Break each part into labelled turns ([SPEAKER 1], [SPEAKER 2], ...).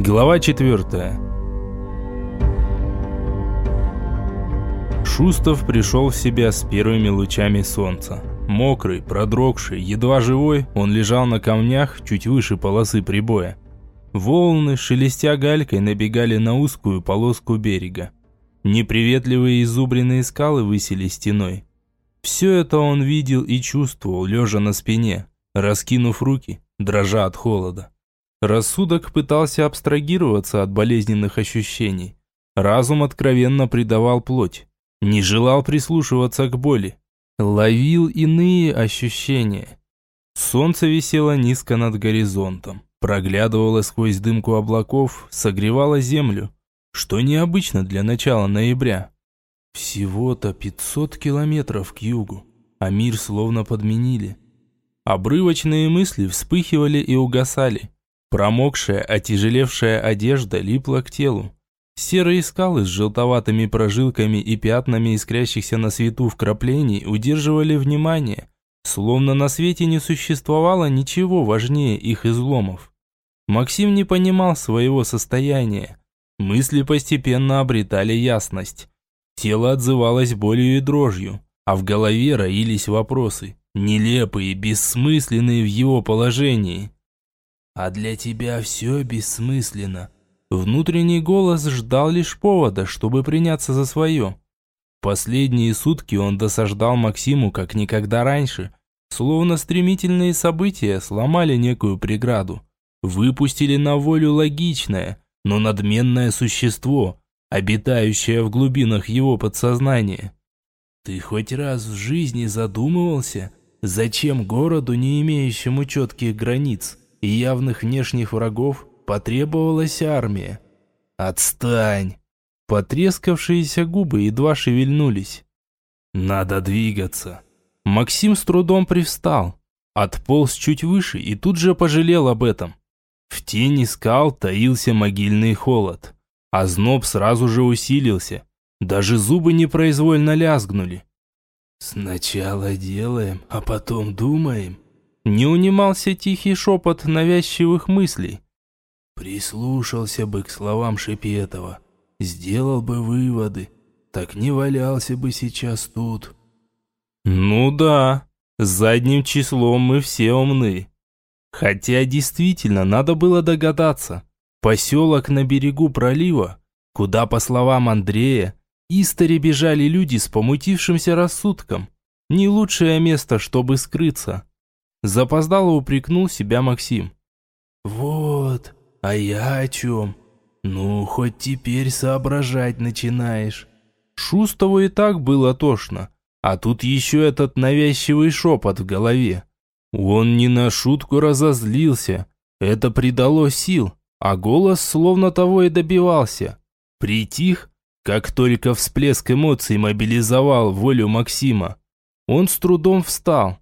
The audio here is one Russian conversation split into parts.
[SPEAKER 1] Глава 4. Шустов пришел в себя с первыми лучами солнца. Мокрый, продрогший, едва живой, он лежал на камнях чуть выше полосы прибоя. Волны, шелестя галькой, набегали на узкую полоску берега. Неприветливые изубренные скалы высели стеной. Все это он видел и чувствовал, лежа на спине, раскинув руки, дрожа от холода. Рассудок пытался абстрагироваться от болезненных ощущений. Разум откровенно предавал плоть. Не желал прислушиваться к боли. Ловил иные ощущения. Солнце висело низко над горизонтом, проглядывало сквозь дымку облаков, согревало землю, что необычно для начала ноября. Всего-то 500 километров к югу, а мир словно подменили. Обрывочные мысли вспыхивали и угасали. Промокшая, отяжелевшая одежда липла к телу. Серые скалы с желтоватыми прожилками и пятнами искрящихся на свету вкраплений удерживали внимание, словно на свете не существовало ничего важнее их изломов. Максим не понимал своего состояния. Мысли постепенно обретали ясность. Тело отзывалось болью и дрожью, а в голове роились вопросы, нелепые, бессмысленные в его положении. «А для тебя все бессмысленно», Внутренний голос ждал лишь повода, чтобы приняться за свое. Последние сутки он досаждал Максиму как никогда раньше, словно стремительные события сломали некую преграду, выпустили на волю логичное, но надменное существо, обитающее в глубинах его подсознания. «Ты хоть раз в жизни задумывался, зачем городу, не имеющему четких границ и явных внешних врагов, потребовалась армия. Отстань. Потрескавшиеся губы едва шевельнулись. Надо двигаться. Максим с трудом привстал, отполз чуть выше и тут же пожалел об этом. В тени скал таился могильный холод, а зноб сразу же усилился. Даже зубы непроизвольно лязгнули. «Сначала делаем, а потом думаем», не унимался тихий шепот навязчивых мыслей. Прислушался бы к словам Шепетова, сделал бы выводы, так не валялся бы сейчас тут. Ну да, задним числом мы все умны. Хотя действительно надо было догадаться. Поселок на берегу пролива, куда, по словам Андрея, истори бежали люди с помутившимся рассудком. Не лучшее место, чтобы скрыться. Запоздало упрекнул себя Максим. «Вот, а я о чем? Ну, хоть теперь соображать начинаешь. Шустову и так было тошно, а тут еще этот навязчивый шепот в голове. Он не на шутку разозлился, это придало сил, а голос словно того и добивался. Притих, как только всплеск эмоций мобилизовал волю Максима. Он с трудом встал.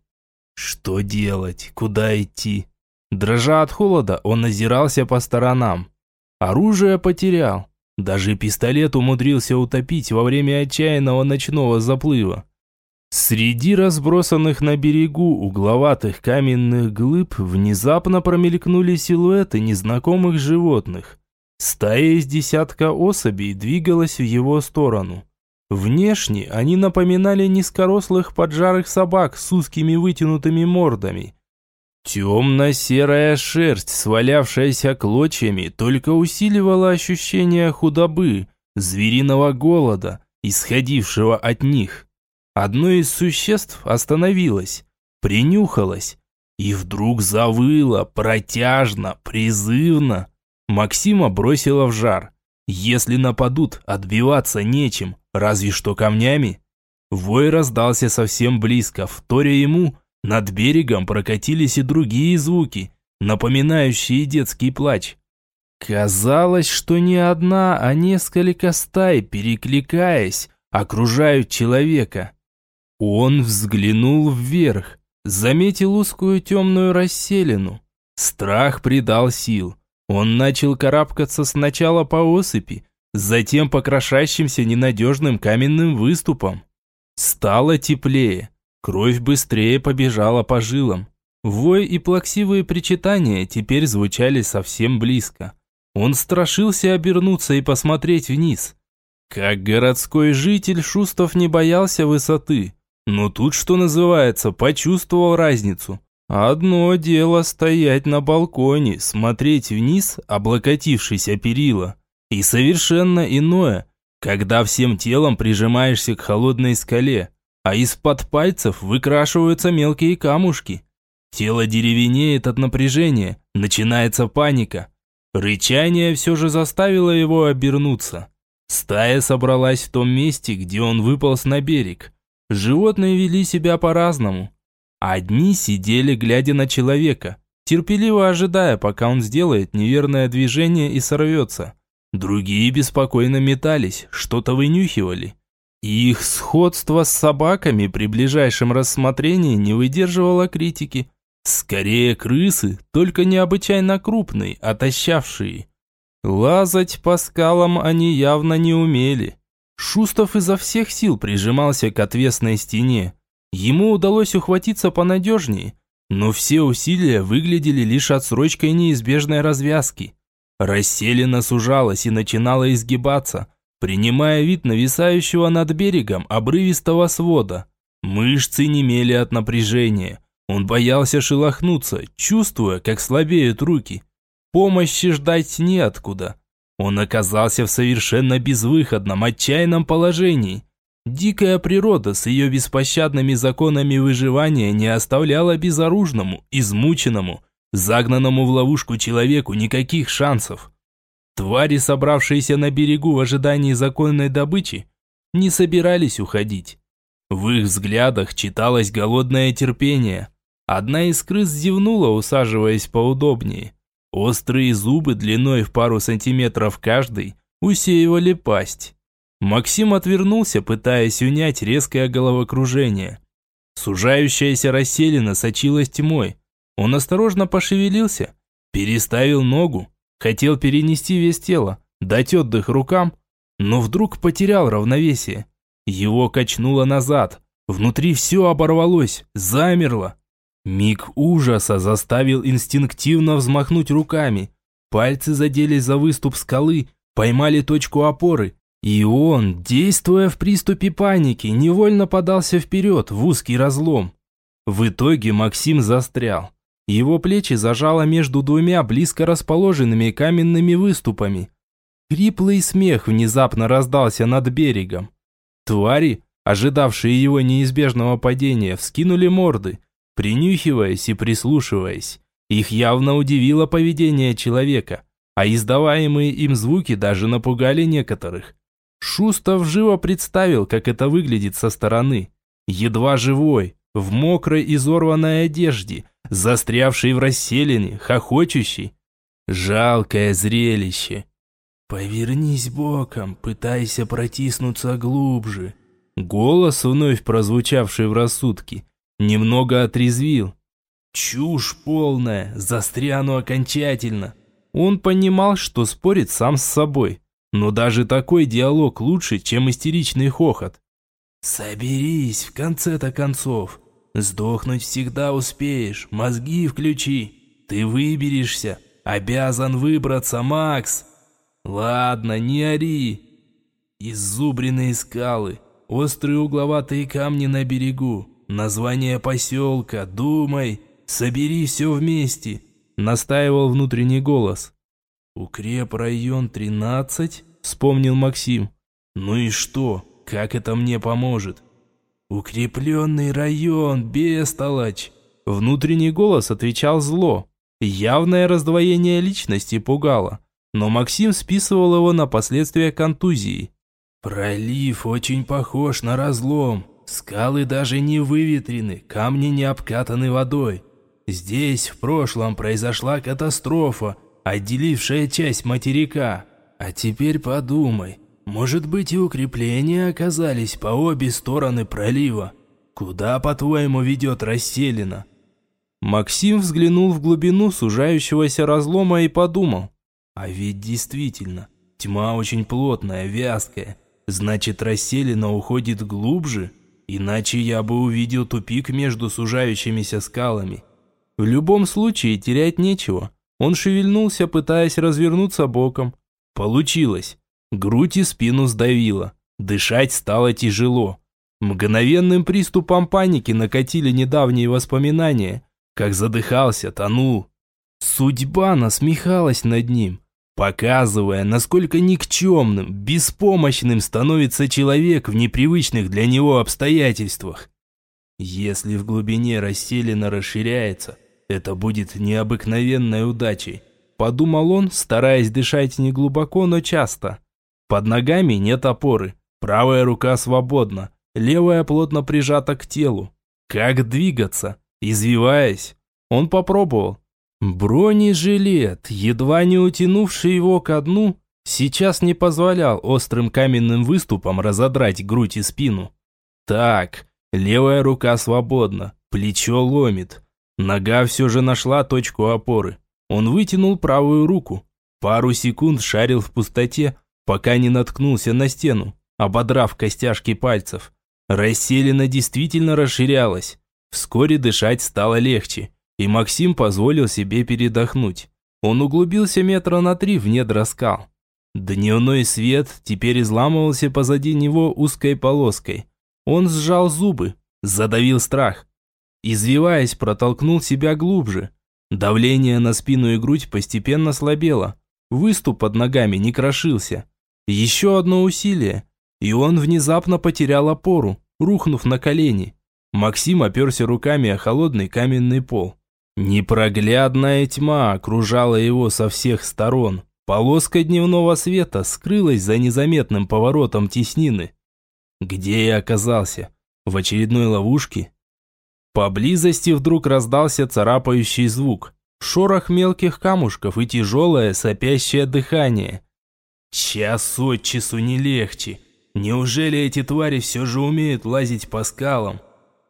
[SPEAKER 1] Что делать, куда идти? Дрожа от холода, он озирался по сторонам. Оружие потерял. Даже пистолет умудрился утопить во время отчаянного ночного заплыва. Среди разбросанных на берегу угловатых каменных глыб внезапно промелькнули силуэты незнакомых животных. Стая из десятка особей двигалась в его сторону. Внешне они напоминали низкорослых поджарых собак с узкими вытянутыми мордами, Темно-серая шерсть, свалявшаяся клочьями, только усиливала ощущение худобы, звериного голода, исходившего от них. Одно из существ остановилось, принюхалось и вдруг завыло протяжно, призывно. Максима бросила в жар. Если нападут, отбиваться нечем, разве что камнями. Вой раздался совсем близко, вторя ему – над берегом прокатились и другие звуки, напоминающие детский плач. Казалось, что не одна, а несколько стай, перекликаясь, окружают человека. Он взглянул вверх, заметил узкую темную расселину. Страх придал сил. Он начал карабкаться сначала по осыпи, затем по крошащимся ненадежным каменным выступам. Стало теплее. Кровь быстрее побежала по жилам. Вой и плаксивые причитания теперь звучали совсем близко. Он страшился обернуться и посмотреть вниз. Как городской житель, Шустов не боялся высоты. Но тут, что называется, почувствовал разницу. Одно дело стоять на балконе, смотреть вниз, облокотившись о перила. И совершенно иное, когда всем телом прижимаешься к холодной скале, а из-под пальцев выкрашиваются мелкие камушки. Тело деревенеет от напряжения, начинается паника. Рычание все же заставило его обернуться. Стая собралась в том месте, где он выполз на берег. Животные вели себя по-разному. Одни сидели, глядя на человека, терпеливо ожидая, пока он сделает неверное движение и сорвется. Другие беспокойно метались, что-то вынюхивали. Их сходство с собаками при ближайшем рассмотрении не выдерживало критики. Скорее крысы, только необычайно крупные, отощавшие. Лазать по скалам они явно не умели. Шустов изо всех сил прижимался к отвесной стене. Ему удалось ухватиться понадежнее, но все усилия выглядели лишь отсрочкой неизбежной развязки. Расселена сужалась и начинала изгибаться, принимая вид нависающего над берегом обрывистого свода. Мышцы немели от напряжения. Он боялся шелохнуться, чувствуя, как слабеют руки. Помощи ждать неоткуда. Он оказался в совершенно безвыходном, отчаянном положении. Дикая природа с ее беспощадными законами выживания не оставляла безоружному, измученному, загнанному в ловушку человеку никаких шансов. Твари, собравшиеся на берегу в ожидании законной добычи, не собирались уходить. В их взглядах читалось голодное терпение. Одна из крыс зевнула, усаживаясь поудобнее. Острые зубы длиной в пару сантиметров каждый усеивали пасть. Максим отвернулся, пытаясь унять резкое головокружение. Сужающаяся расселена сочилась тьмой. Он осторожно пошевелился, переставил ногу, хотел перенести весь тело, дать отдых рукам, но вдруг потерял равновесие. Его качнуло назад, внутри все оборвалось, замерло. Миг ужаса заставил инстинктивно взмахнуть руками. Пальцы заделись за выступ скалы, поймали точку опоры. И он, действуя в приступе паники, невольно подался вперед в узкий разлом. В итоге Максим застрял. Его плечи зажало между двумя близко расположенными каменными выступами. Хриплый смех внезапно раздался над берегом. Твари, ожидавшие его неизбежного падения, вскинули морды – принюхиваясь и прислушиваясь. Их явно удивило поведение человека, а издаваемые им звуки даже напугали некоторых. Шустов живо представил, как это выглядит со стороны. Едва живой, в мокрой изорванной одежде, застрявший в расселине, хохочущий. Жалкое зрелище. «Повернись боком, пытайся протиснуться глубже». Голос, вновь прозвучавший в рассудке, Немного отрезвил. Чушь полная, застряну окончательно. Он понимал, что спорит сам с собой. Но даже такой диалог лучше, чем истеричный хохот. «Соберись, в конце-то концов. Сдохнуть всегда успеешь, мозги включи. Ты выберешься, обязан выбраться, Макс. Ладно, не ори. Иззубренные скалы, острые угловатые камни на берегу, название поселка, думай, собери все вместе», – настаивал внутренний голос. «Укрепрайон 13?» – вспомнил Максим. «Ну и что? Как это мне поможет?» «Укрепленный район, бестолочь!» Внутренний голос отвечал зло. Явное раздвоение личности пугало, но Максим списывал его на последствия контузии. «Пролив очень похож на разлом. Скалы даже не выветрены, камни не обкатаны водой. Здесь в прошлом произошла катастрофа, отделившая часть материка. А теперь подумай, может быть и укрепления оказались по обе стороны пролива. Куда, по-твоему, ведет расселена? Максим взглянул в глубину сужающегося разлома и подумал. А ведь действительно, тьма очень плотная, вязкая. Значит, расселена уходит глубже? Иначе я бы увидел тупик между сужающимися скалами. В любом случае терять нечего. Он шевельнулся, пытаясь развернуться боком. Получилось. Грудь и спину сдавило. Дышать стало тяжело. Мгновенным приступом паники накатили недавние воспоминания, как задыхался, тонул. Судьба насмехалась над ним, показывая, насколько никчемным, беспомощным становится человек в непривычных для него обстоятельствах. Если в глубине расселена расширяется, это будет необыкновенной удачей, подумал он, стараясь дышать не глубоко, но часто. Под ногами нет опоры, правая рука свободна, левая плотно прижата к телу. Как двигаться? Извиваясь. Он попробовал. Бронежилет, едва не утянувший его ко дну, сейчас не позволял острым каменным выступам разодрать грудь и спину. Так, левая рука свободна, плечо ломит. Нога все же нашла точку опоры. Он вытянул правую руку. Пару секунд шарил в пустоте, пока не наткнулся на стену, ободрав костяшки пальцев. Расселена действительно расширялась. Вскоре дышать стало легче, и Максим позволил себе передохнуть. Он углубился метра на три в недра скал. Дневной свет теперь изламывался позади него узкой полоской. Он сжал зубы, задавил страх. Извиваясь, протолкнул себя глубже. Давление на спину и грудь постепенно слабело. Выступ под ногами не крошился. Еще одно усилие, и он внезапно потерял опору, рухнув на колени. Максим оперся руками о холодный каменный пол. Непроглядная тьма окружала его со всех сторон. Полоска дневного света скрылась за незаметным поворотом теснины. Где я оказался? В очередной ловушке? Поблизости вдруг раздался царапающий звук. Шорох мелких камушков и тяжелое сопящее дыхание. Час от часу не легче. Неужели эти твари все же умеют лазить по скалам?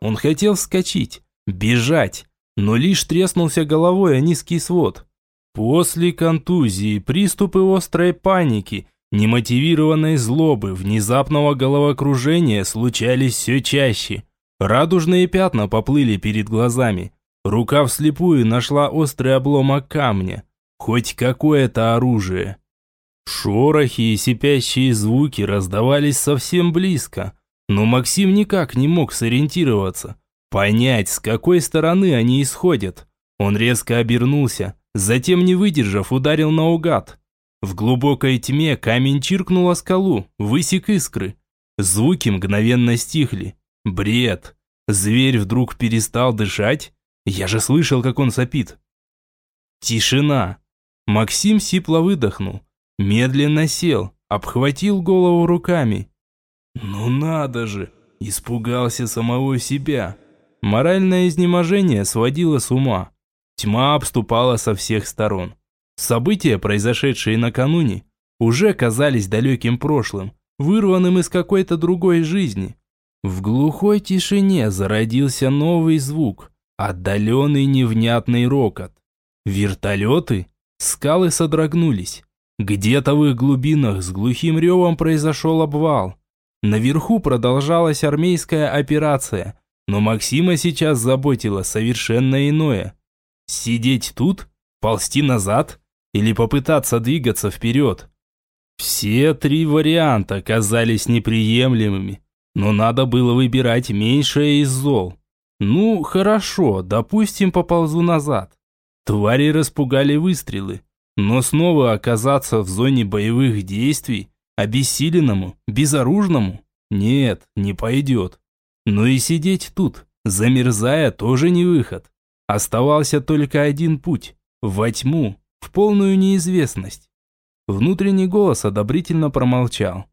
[SPEAKER 1] Он хотел вскочить, бежать, но лишь треснулся головой о низкий свод. После контузии, приступы острой паники, немотивированной злобы, внезапного головокружения случались все чаще. Радужные пятна поплыли перед глазами. Рука вслепую нашла острый обломок камня. Хоть какое-то оружие. Шорохи и сипящие звуки раздавались совсем близко, но Максим никак не мог сориентироваться, понять, с какой стороны они исходят. Он резко обернулся, затем, не выдержав, ударил наугад. В глубокой тьме камень чиркнул о скалу, высек искры. Звуки мгновенно стихли. Бред. Зверь вдруг перестал дышать? Я же слышал, как он сопит. Тишина. Максим сипло выдохнул. Медленно сел, обхватил голову руками. «Ну надо же!» Испугался самого себя. Моральное изнеможение сводило с ума. Тьма обступала со всех сторон. События, произошедшие накануне, уже казались далеким прошлым, вырванным из какой-то другой жизни. В глухой тишине зародился новый звук, отдаленный невнятный рокот. Вертолеты? Скалы содрогнулись. Где-то в их глубинах с глухим ревом произошел обвал. Наверху продолжалась армейская операция, но Максима сейчас заботило совершенно иное. Сидеть тут? Ползти назад? Или попытаться двигаться вперед? Все три варианта казались неприемлемыми, но надо было выбирать меньшее из зол. Ну, хорошо, допустим, поползу назад. Твари распугали выстрелы, но снова оказаться в зоне боевых действий, обессиленному, безоружному, нет, не пойдет. Но и сидеть тут, замерзая, тоже не выход. Оставался только один путь – во тьму, в полную неизвестность. Внутренний голос одобрительно промолчал.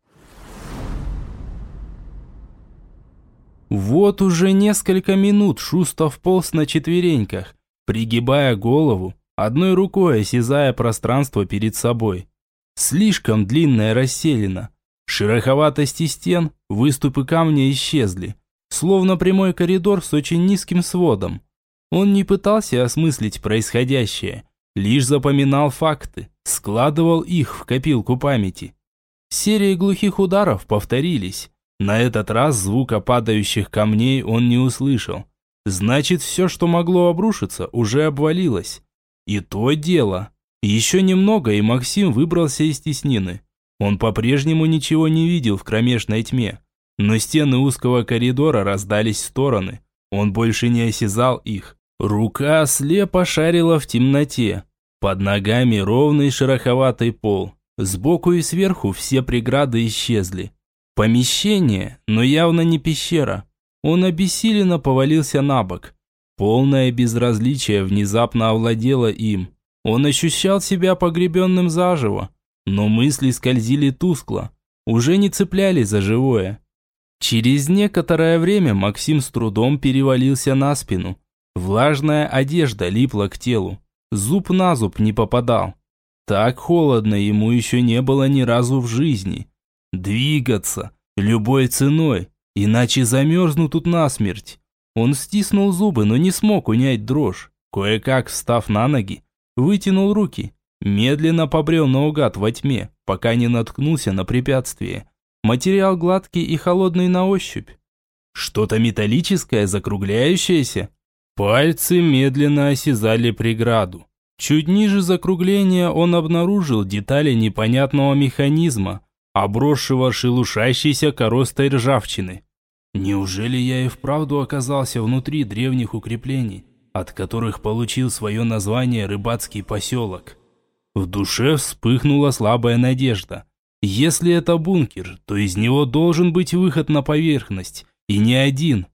[SPEAKER 1] Вот уже несколько минут Шустов полз на четвереньках, пригибая голову, одной рукой осязая пространство перед собой. Слишком длинная расселена. Шероховатости стен, выступы камня исчезли, словно прямой коридор с очень низким сводом. Он не пытался осмыслить происходящее, лишь запоминал факты, складывал их в копилку памяти. Серии глухих ударов повторились. На этот раз звука падающих камней он не услышал. Значит, все, что могло обрушиться, уже обвалилось. И то дело. Еще немного, и Максим выбрался из теснины. Он по-прежнему ничего не видел в кромешной тьме. Но стены узкого коридора раздались в стороны. Он больше не осязал их. Рука слепо шарила в темноте. Под ногами ровный шероховатый пол. Сбоку и сверху все преграды исчезли. Помещение, но явно не пещера. Он обессиленно повалился на бок. Полное безразличие внезапно овладело им. Он ощущал себя погребенным заживо, но мысли скользили тускло, уже не цепляли за живое. Через некоторое время Максим с трудом перевалился на спину. Влажная одежда липла к телу, зуб на зуб не попадал. Так холодно ему еще не было ни разу в жизни. Двигаться, любой ценой, иначе замерзну тут насмерть. Он стиснул зубы, но не смог унять дрожь. Кое-как, встав на ноги, вытянул руки, медленно побрел наугад во тьме, пока не наткнулся на препятствие. Материал гладкий и холодный на ощупь. Что-то металлическое, закругляющееся. Пальцы медленно осязали преграду. Чуть ниже закругления он обнаружил детали непонятного механизма, обросшего шелушащейся коростой ржавчины. Неужели я и вправду оказался внутри древних укреплений, от которых получил свое название рыбацкий поселок? В душе вспыхнула слабая надежда. Если это бункер, то из него должен быть выход на поверхность, и не один.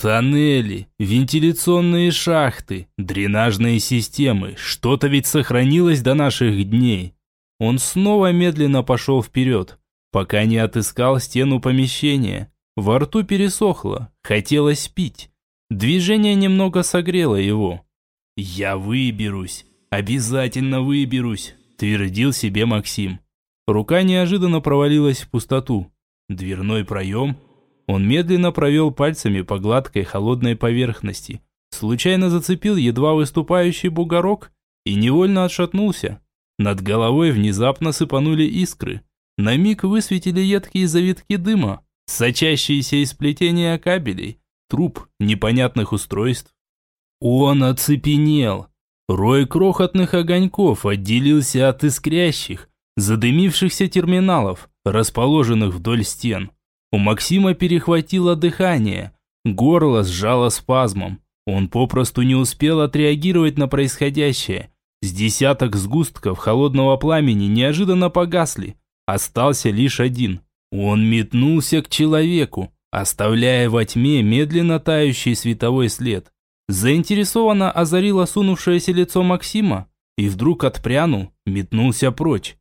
[SPEAKER 1] Тоннели, вентиляционные шахты, дренажные системы, что-то ведь сохранилось до наших дней. Он снова медленно пошел вперед, пока не отыскал стену помещения. Во рту пересохло, хотелось пить. Движение немного согрело его. «Я выберусь, обязательно выберусь», – твердил себе Максим. Рука неожиданно провалилась в пустоту. Дверной проем. Он медленно провел пальцами по гладкой холодной поверхности. Случайно зацепил едва выступающий бугорок и невольно отшатнулся. Над головой внезапно сыпанули искры. На миг высветили едкие завитки дыма сочащиеся из плетения кабелей, труб, непонятных устройств. Он оцепенел. Рой крохотных огоньков отделился от искрящих, задымившихся терминалов, расположенных вдоль стен. У Максима перехватило дыхание, горло сжало спазмом. Он попросту не успел отреагировать на происходящее. С десяток сгустков холодного пламени неожиданно погасли. Остался лишь один – он метнулся к человеку, оставляя во тьме медленно тающий световой след. Заинтересованно озарил осунувшееся лицо Максима и вдруг отпрянул, метнулся прочь.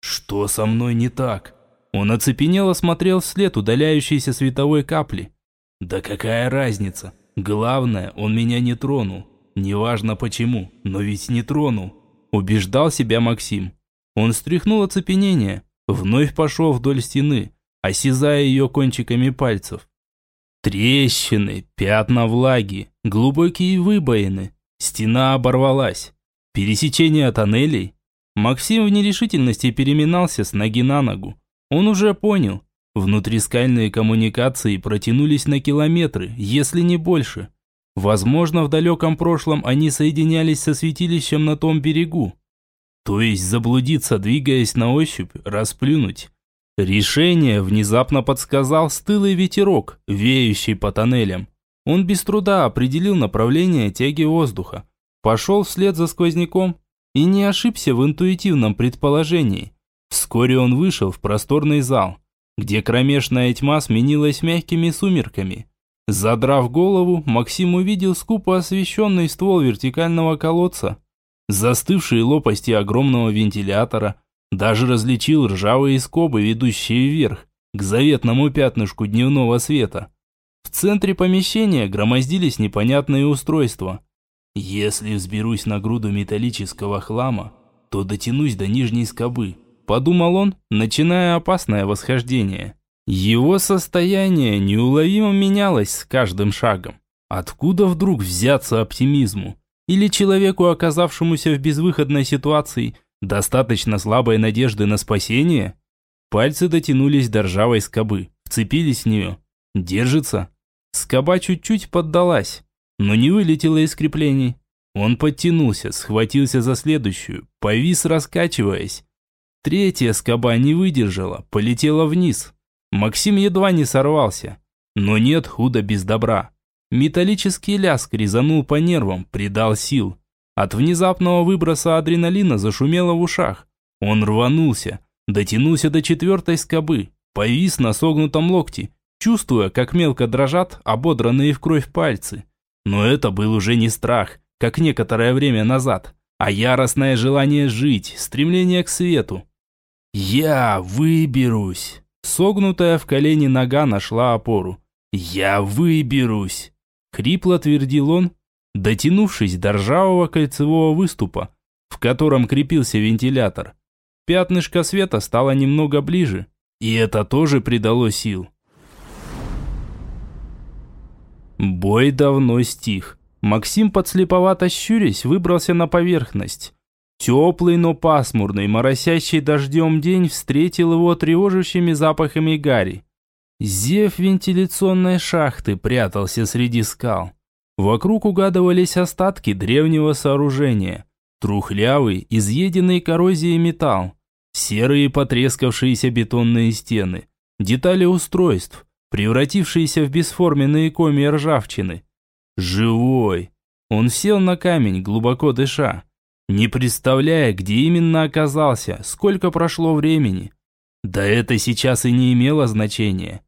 [SPEAKER 1] «Что со мной не так?» Он оцепенело смотрел вслед удаляющейся световой капли. «Да какая разница? Главное, он меня не тронул. Неважно почему, но ведь не тронул», убеждал себя Максим. Он стряхнул оцепенение, Вновь пошел вдоль стены, осязая ее кончиками пальцев. Трещины, пятна влаги, глубокие выбоины. Стена оборвалась. Пересечение тоннелей. Максим в нерешительности переминался с ноги на ногу. Он уже понял. Внутрискальные коммуникации протянулись на километры, если не больше. Возможно, в далеком прошлом они соединялись со святилищем на том берегу. То есть заблудиться, двигаясь на ощупь, расплюнуть. Решение внезапно подсказал стылый ветерок, веющий по тоннелям. Он без труда определил направление тяги воздуха, пошел вслед за сквозняком и не ошибся в интуитивном предположении. Вскоре он вышел в просторный зал, где кромешная тьма сменилась мягкими сумерками. Задрав голову, Максим увидел скупо освещенный ствол вертикального колодца, застывшие лопасти огромного вентилятора, даже различил ржавые скобы, ведущие вверх, к заветному пятнышку дневного света. В центре помещения громоздились непонятные устройства. «Если взберусь на груду металлического хлама, то дотянусь до нижней скобы», подумал он, начиная опасное восхождение. Его состояние неуловимо менялось с каждым шагом. Откуда вдруг взяться оптимизму? Или человеку, оказавшемуся в безвыходной ситуации, достаточно слабой надежды на спасение? Пальцы дотянулись до ржавой скобы, вцепились в нее. Держится. Скоба чуть-чуть поддалась, но не вылетела из креплений. Он подтянулся, схватился за следующую, повис, раскачиваясь. Третья скоба не выдержала, полетела вниз. Максим едва не сорвался. Но нет худа без добра. Металлический ляск резанул по нервам, придал сил. От внезапного выброса адреналина зашумело в ушах. Он рванулся, дотянулся до четвертой скобы, повис на согнутом локте, чувствуя, как мелко дрожат ободранные в кровь пальцы. Но это был уже не страх, как некоторое время назад, а яростное желание жить, стремление к свету. «Я выберусь!» Согнутая в колени нога нашла опору. «Я выберусь!» Хрипло твердил он, дотянувшись до ржавого кольцевого выступа, в котором крепился вентилятор. Пятнышко света стало немного ближе, и это тоже придало сил. Бой давно стих. Максим, подслеповато щурясь, выбрался на поверхность. Теплый, но пасмурный, моросящий дождем день встретил его тревожащими запахами гари. Зев вентиляционной шахты прятался среди скал. Вокруг угадывались остатки древнего сооружения. Трухлявый, изъеденный коррозией металл. Серые потрескавшиеся бетонные стены. Детали устройств, превратившиеся в бесформенные комья ржавчины. Живой. Он сел на камень, глубоко дыша, не представляя, где именно оказался, сколько прошло времени. Да это сейчас и не имело значения.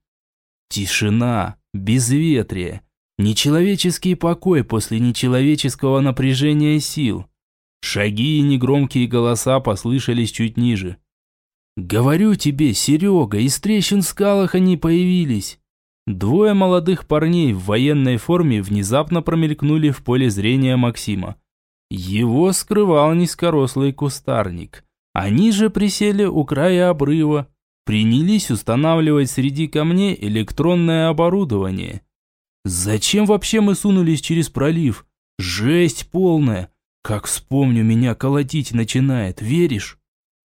[SPEAKER 1] Тишина, безветрие, нечеловеческий покой после нечеловеческого напряжения сил. Шаги и негромкие голоса послышались чуть ниже. «Говорю тебе, Серега, из трещин в скалах они появились!» Двое молодых парней в военной форме внезапно промелькнули в поле зрения Максима. Его скрывал низкорослый кустарник. Они же присели у края обрыва, принялись устанавливать среди камней электронное оборудование. Зачем вообще мы сунулись через пролив? Жесть полная. Как вспомню, меня колотить начинает, веришь?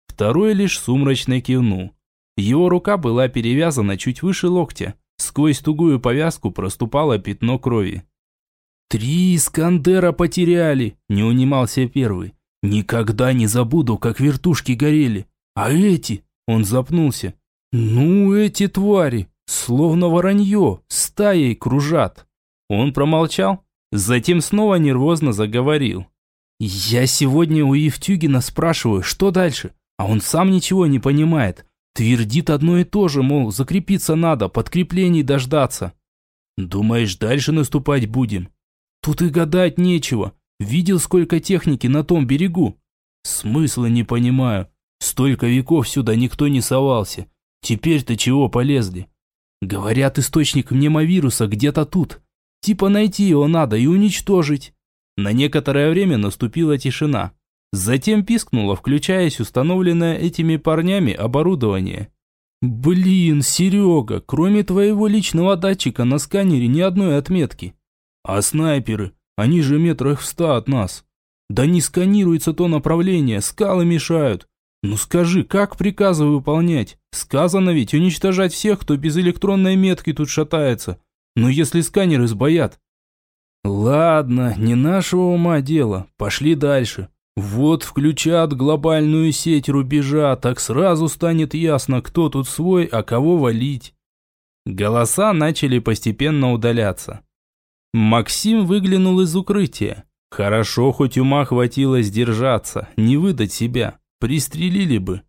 [SPEAKER 1] Второй лишь сумрачно кивнул. Его рука была перевязана чуть выше локтя. Сквозь тугую повязку проступало пятно крови. «Три Искандера потеряли!» – не унимался первый. «Никогда не забуду, как вертушки горели. А эти?» Он запнулся. «Ну, эти твари, словно воронье, стаей кружат». Он промолчал, затем снова нервозно заговорил. «Я сегодня у Евтюгина спрашиваю, что дальше, а он сам ничего не понимает. Твердит одно и то же, мол, закрепиться надо, подкреплений дождаться». «Думаешь, дальше наступать будем?» «Тут и гадать нечего. Видел, сколько техники на том берегу?» «Смысла не понимаю. Столько веков сюда никто не совался. Теперь-то чего полезли? Говорят, источник мнемовируса где-то тут. Типа найти его надо и уничтожить. На некоторое время наступила тишина. Затем пискнуло, включаясь установленное этими парнями оборудование. «Блин, Серега, кроме твоего личного датчика на сканере ни одной отметки. А снайперы, они же метрах в ста от нас. Да не сканируется то направление, скалы мешают. «Ну скажи, как приказы выполнять? Сказано ведь уничтожать всех, кто без электронной метки тут шатается. Но если сканеры сбоят?» «Ладно, не нашего ума дело. Пошли дальше. Вот включат глобальную сеть рубежа, так сразу станет ясно, кто тут свой, а кого валить». Голоса начали постепенно удаляться. Максим выглянул из укрытия. Хорошо, хоть ума хватило сдержаться, не выдать себя. Пристрелили бы.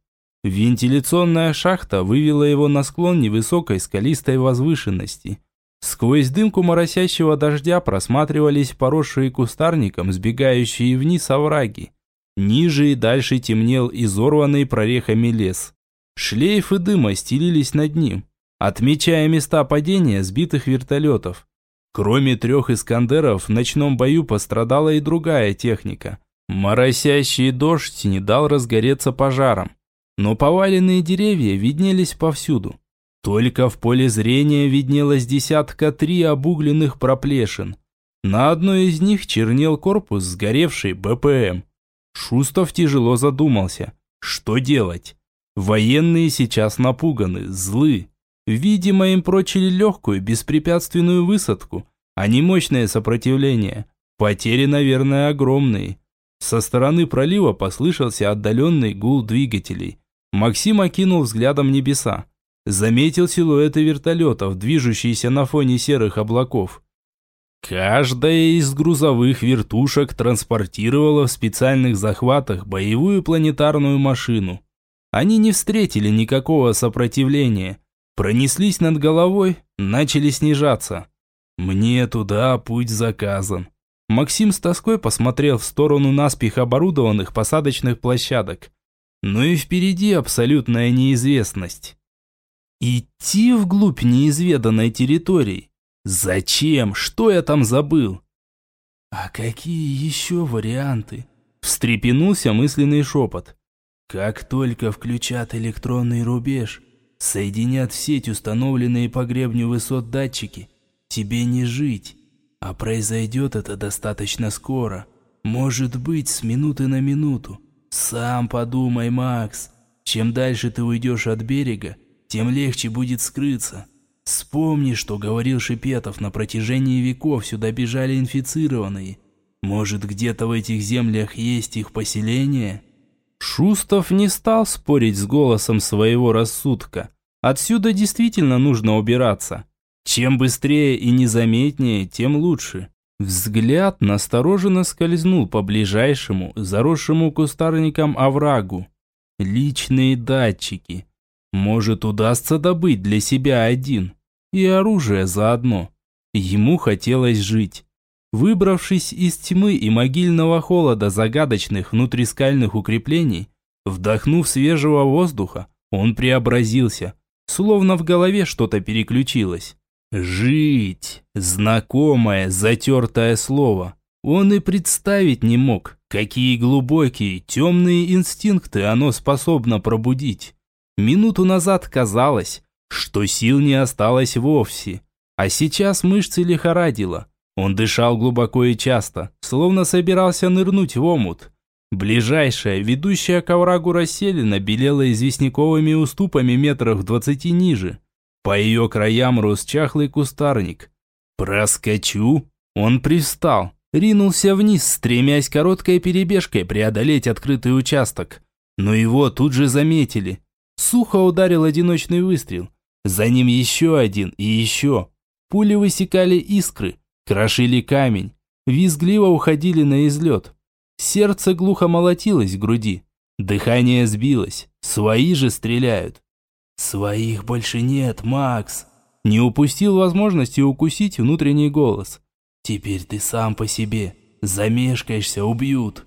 [SPEAKER 1] Вентиляционная шахта вывела его на склон невысокой скалистой возвышенности. Сквозь дымку моросящего дождя просматривались поросшие кустарником сбегающие вниз овраги. Ниже и дальше темнел изорванный прорехами лес. Шлейфы дыма стелились над ним, отмечая места падения сбитых вертолетов. Кроме трех «Искандеров» в ночном бою пострадала и другая техника. Моросящий дождь не дал разгореться пожаром, но поваленные деревья виднелись повсюду. Только в поле зрения виднелось десятка три обугленных проплешин. На одной из них чернел корпус сгоревший БПМ. Шустов тяжело задумался. Что делать? Военные сейчас напуганы, злы. Видимо, им прочили легкую, беспрепятственную высадку, а не мощное сопротивление. Потери, наверное, огромные. Со стороны пролива послышался отдаленный гул двигателей. Максим окинул взглядом небеса. Заметил силуэты вертолетов, движущиеся на фоне серых облаков. Каждая из грузовых вертушек транспортировала в специальных захватах боевую планетарную машину. Они не встретили никакого сопротивления. Пронеслись над головой, начали снижаться. Мне туда путь заказан. Максим с тоской посмотрел в сторону наспех оборудованных посадочных площадок. Ну и впереди абсолютная неизвестность. Идти вглубь неизведанной территории? Зачем? Что я там забыл? А какие еще варианты? Встрепенулся мысленный шепот. Как только включат электронный рубеж, соединят в сеть установленные по гребню высот датчики, тебе не жить. А произойдет это достаточно скоро. Может быть, с минуты на минуту. Сам подумай, Макс. Чем дальше ты уйдешь от берега, тем легче будет скрыться. Вспомни, что говорил Шипетов, на протяжении веков сюда бежали инфицированные. Может, где-то в этих землях есть их поселение? Шустов не стал спорить с голосом своего рассудка. Отсюда действительно нужно убираться. Чем быстрее и незаметнее, тем лучше. Взгляд настороженно скользнул по ближайшему, заросшему кустарникам оврагу. Личные датчики. Может, удастся добыть для себя один. И оружие заодно. Ему хотелось жить. Выбравшись из тьмы и могильного холода загадочных внутрискальных укреплений, вдохнув свежего воздуха, он преобразился, словно в голове что-то переключилось. «Жить» – знакомое, затертое слово. Он и представить не мог, какие глубокие, темные инстинкты оно способно пробудить. Минуту назад казалось, что сил не осталось вовсе, а сейчас мышцы лихорадило – он дышал глубоко и часто, словно собирался нырнуть в омут. Ближайшая, ведущая к оврагу расселена, белела известняковыми уступами метров двадцати ниже. По ее краям рос чахлый кустарник. «Проскочу!» Он привстал, ринулся вниз, стремясь короткой перебежкой преодолеть открытый участок. Но его тут же заметили. Сухо ударил одиночный выстрел. За ним еще один и еще. Пули высекали искры, Крошили камень, визгливо уходили на излет. Сердце глухо молотилось в груди. Дыхание сбилось. Свои же стреляют. «Своих больше нет, Макс!» Не упустил возможности укусить внутренний голос. «Теперь ты сам по себе. Замешкаешься, убьют».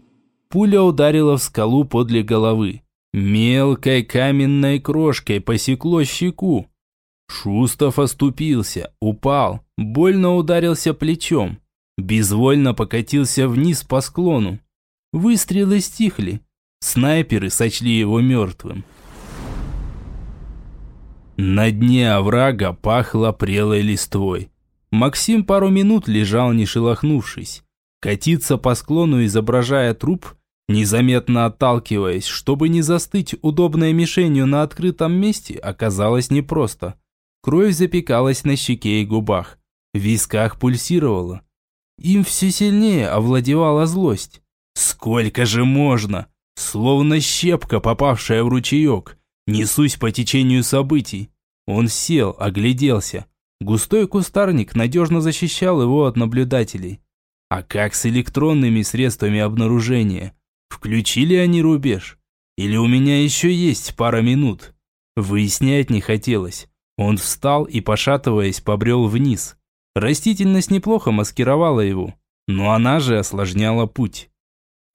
[SPEAKER 1] Пуля ударила в скалу подле головы. Мелкой каменной крошкой посекло щеку. Шустов оступился, упал, больно ударился плечом, безвольно покатился вниз по склону. Выстрелы стихли, снайперы сочли его мертвым. На дне оврага пахло прелой листвой. Максим пару минут лежал, не шелохнувшись. Катиться по склону, изображая труп, незаметно отталкиваясь, чтобы не застыть удобной мишенью на открытом месте, оказалось непросто. Кровь запекалась на щеке и губах. В висках пульсировала. Им все сильнее овладевала злость. Сколько же можно? Словно щепка, попавшая в ручеек. Несусь по течению событий. Он сел, огляделся. Густой кустарник надежно защищал его от наблюдателей. А как с электронными средствами обнаружения? Включили они рубеж? Или у меня еще есть пара минут? Выяснять не хотелось. Он встал и, пошатываясь, побрел вниз. Растительность неплохо маскировала его, но она же осложняла путь.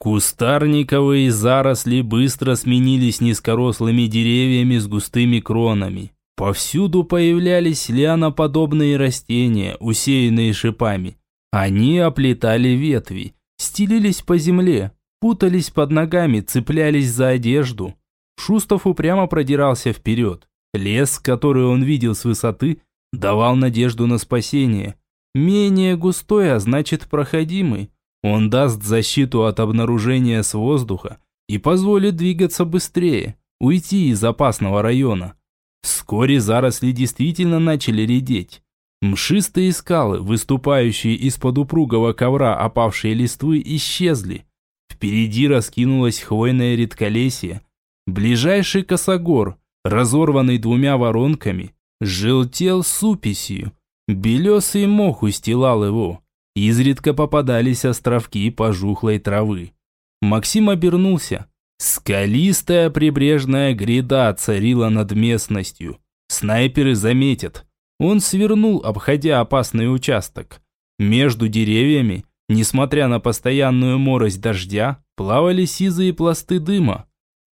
[SPEAKER 1] Кустарниковые заросли быстро сменились низкорослыми деревьями с густыми кронами. Повсюду появлялись лианоподобные растения, усеянные шипами. Они оплетали ветви, стелились по земле, путались под ногами, цеплялись за одежду. Шустов упрямо продирался вперед. Лес, который он видел с высоты, давал надежду на спасение. Менее густой, а значит проходимый. Он даст защиту от обнаружения с воздуха и позволит двигаться быстрее, уйти из опасного района. Вскоре заросли действительно начали редеть. Мшистые скалы, выступающие из-под упругого ковра опавшие листвы, исчезли. Впереди раскинулось хвойное редколесье. Ближайший косогор, разорванный двумя воронками, желтел суписью. Белесый мох устилал его. Изредка попадались островки пожухлой травы. Максим обернулся. Скалистая прибрежная гряда царила над местностью. Снайперы заметят. Он свернул, обходя опасный участок. Между деревьями, несмотря на постоянную морось дождя, плавали сизые пласты дыма.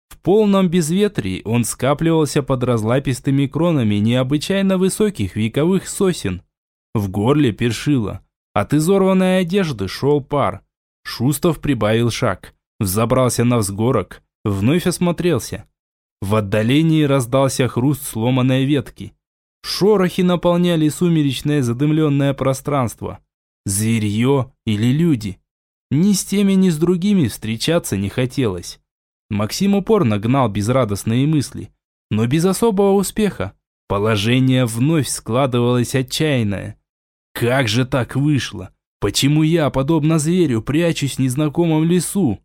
[SPEAKER 1] В полном безветрии он скапливался под разлапистыми кронами необычайно высоких вековых сосен. В горле першило. От изорванной одежды шел пар. Шустов прибавил шаг, взобрался на взгорок, вновь осмотрелся. В отдалении раздался хруст сломанной ветки. Шорохи наполняли сумеречное задымленное пространство. Зверье или люди. Ни с теми, ни с другими встречаться не хотелось. Максим упорно гнал безрадостные мысли, но без особого успеха. Положение вновь складывалось отчаянное. Как же так вышло? Почему я, подобно зверю, прячусь в незнакомом лесу?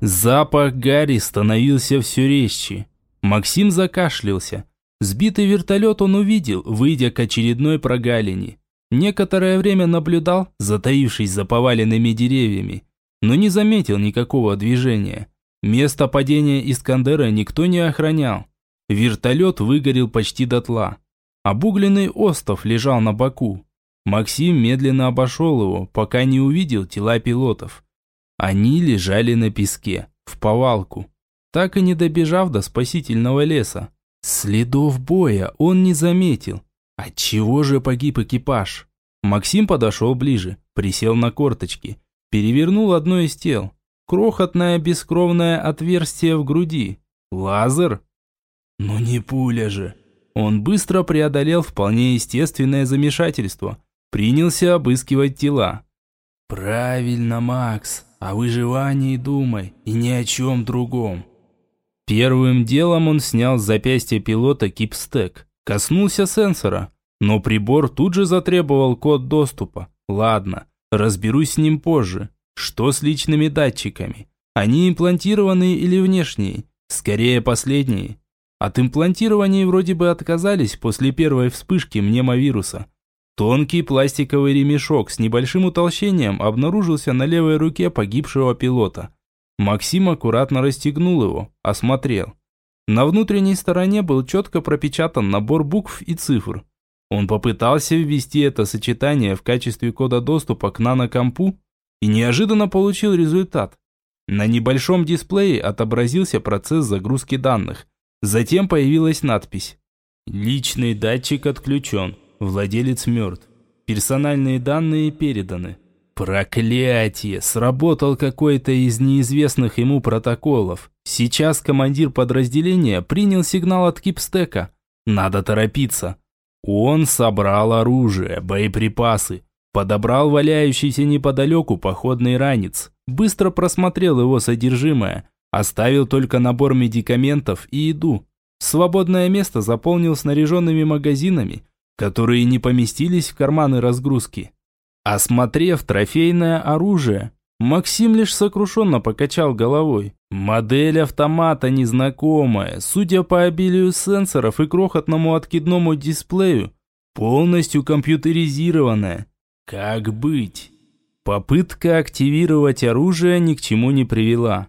[SPEAKER 1] Запах гари становился все резче. Максим закашлялся. Сбитый вертолет он увидел, выйдя к очередной прогалине. Некоторое время наблюдал, затаившись за поваленными деревьями, но не заметил никакого движения. Место падения Искандера никто не охранял. Вертолет выгорел почти дотла. Обугленный остов лежал на боку. Максим медленно обошел его, пока не увидел тела пилотов. Они лежали на песке, в повалку так и не добежав до спасительного леса. Следов боя он не заметил. Отчего же погиб экипаж? Максим подошел ближе, присел на корточки, перевернул одно из тел. Крохотное бескровное отверстие в груди. Лазер? Ну не пуля же. Он быстро преодолел вполне естественное замешательство. Принялся обыскивать тела. «Правильно, Макс, о выживании думай и ни о чем другом. Первым делом он снял с запястья пилота кипстек, коснулся сенсора, но прибор тут же затребовал код доступа. Ладно, разберусь с ним позже. Что с личными датчиками? Они имплантированные или внешние? Скорее последние. От имплантирования вроде бы отказались после первой вспышки мнемовируса. Тонкий пластиковый ремешок с небольшим утолщением обнаружился на левой руке погибшего пилота – Максим аккуратно расстегнул его, осмотрел. На внутренней стороне был четко пропечатан набор букв и цифр. Он попытался ввести это сочетание в качестве кода доступа к нанокомпу и неожиданно получил результат. На небольшом дисплее отобразился процесс загрузки данных. Затем появилась надпись. «Личный датчик отключен. Владелец мертв. Персональные данные переданы. Проклятие! Сработал какой-то из неизвестных ему протоколов. Сейчас командир подразделения принял сигнал от Кипстека. Надо торопиться. Он собрал оружие, боеприпасы, подобрал валяющийся неподалеку походный ранец, быстро просмотрел его содержимое, оставил только набор медикаментов и еду. Свободное место заполнил снаряженными магазинами, которые не поместились в карманы разгрузки. Осмотрев трофейное оружие, Максим лишь сокрушенно покачал головой. Модель автомата незнакомая, судя по обилию сенсоров и крохотному откидному дисплею, полностью компьютеризированная. Как быть? Попытка активировать оружие ни к чему не привела.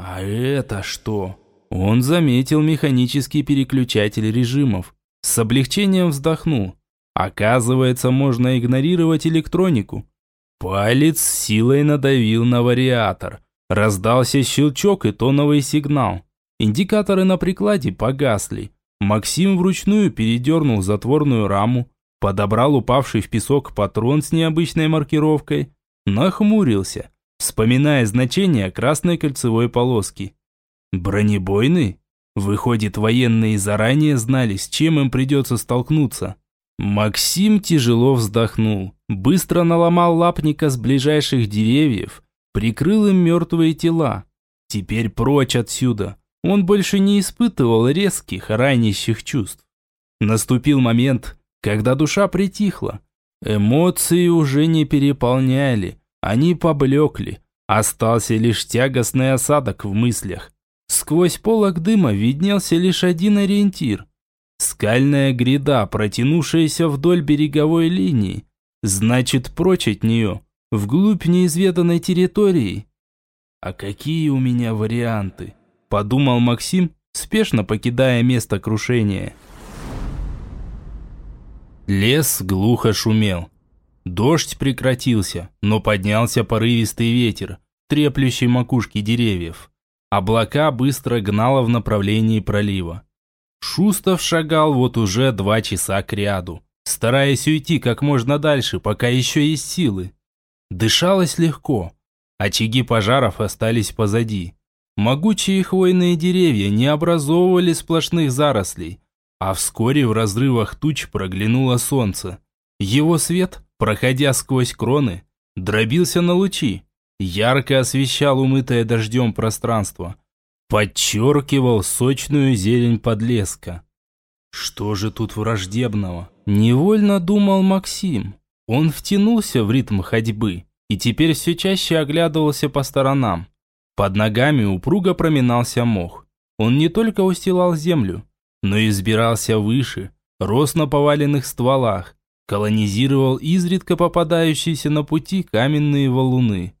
[SPEAKER 1] А это что? Он заметил механический переключатель режимов. С облегчением вздохнул. Оказывается, можно игнорировать электронику. Палец силой надавил на вариатор. Раздался щелчок и тоновый сигнал. Индикаторы на прикладе погасли. Максим вручную передернул затворную раму, подобрал упавший в песок патрон с необычной маркировкой, нахмурился, вспоминая значение красной кольцевой полоски. Бронебойный? Выходит, военные заранее знали, с чем им придется столкнуться. Максим тяжело вздохнул, быстро наломал лапника с ближайших деревьев, прикрыл им мертвые тела. Теперь прочь отсюда. Он больше не испытывал резких, ранящих чувств. Наступил момент, когда душа притихла. Эмоции уже не переполняли, они поблекли. Остался лишь тягостный осадок в мыслях. Сквозь полог дыма виднелся лишь один ориентир. Скальная гряда, протянувшаяся вдоль береговой линии. Значит, прочь от нее, вглубь неизведанной территории. А какие у меня варианты? Подумал Максим, спешно покидая место крушения. Лес глухо шумел. Дождь прекратился, но поднялся порывистый ветер, треплющий макушки деревьев. Облака быстро гнало в направлении пролива. Шустов шагал вот уже два часа кряду, стараясь уйти как можно дальше, пока еще есть силы. Дышалось легко. Очаги пожаров остались позади. Могучие хвойные деревья не образовывали сплошных зарослей, а вскоре в разрывах туч проглянуло солнце. Его свет, проходя сквозь кроны, дробился на лучи, ярко освещал умытое дождем пространство, подчеркивал сочную зелень подлеска. Что же тут враждебного? Невольно думал Максим. Он втянулся в ритм ходьбы и теперь все чаще оглядывался по сторонам. Под ногами упруго проминался мох. Он не только устилал землю, но и взбирался выше, рос на поваленных стволах, колонизировал изредка попадающиеся на пути каменные валуны.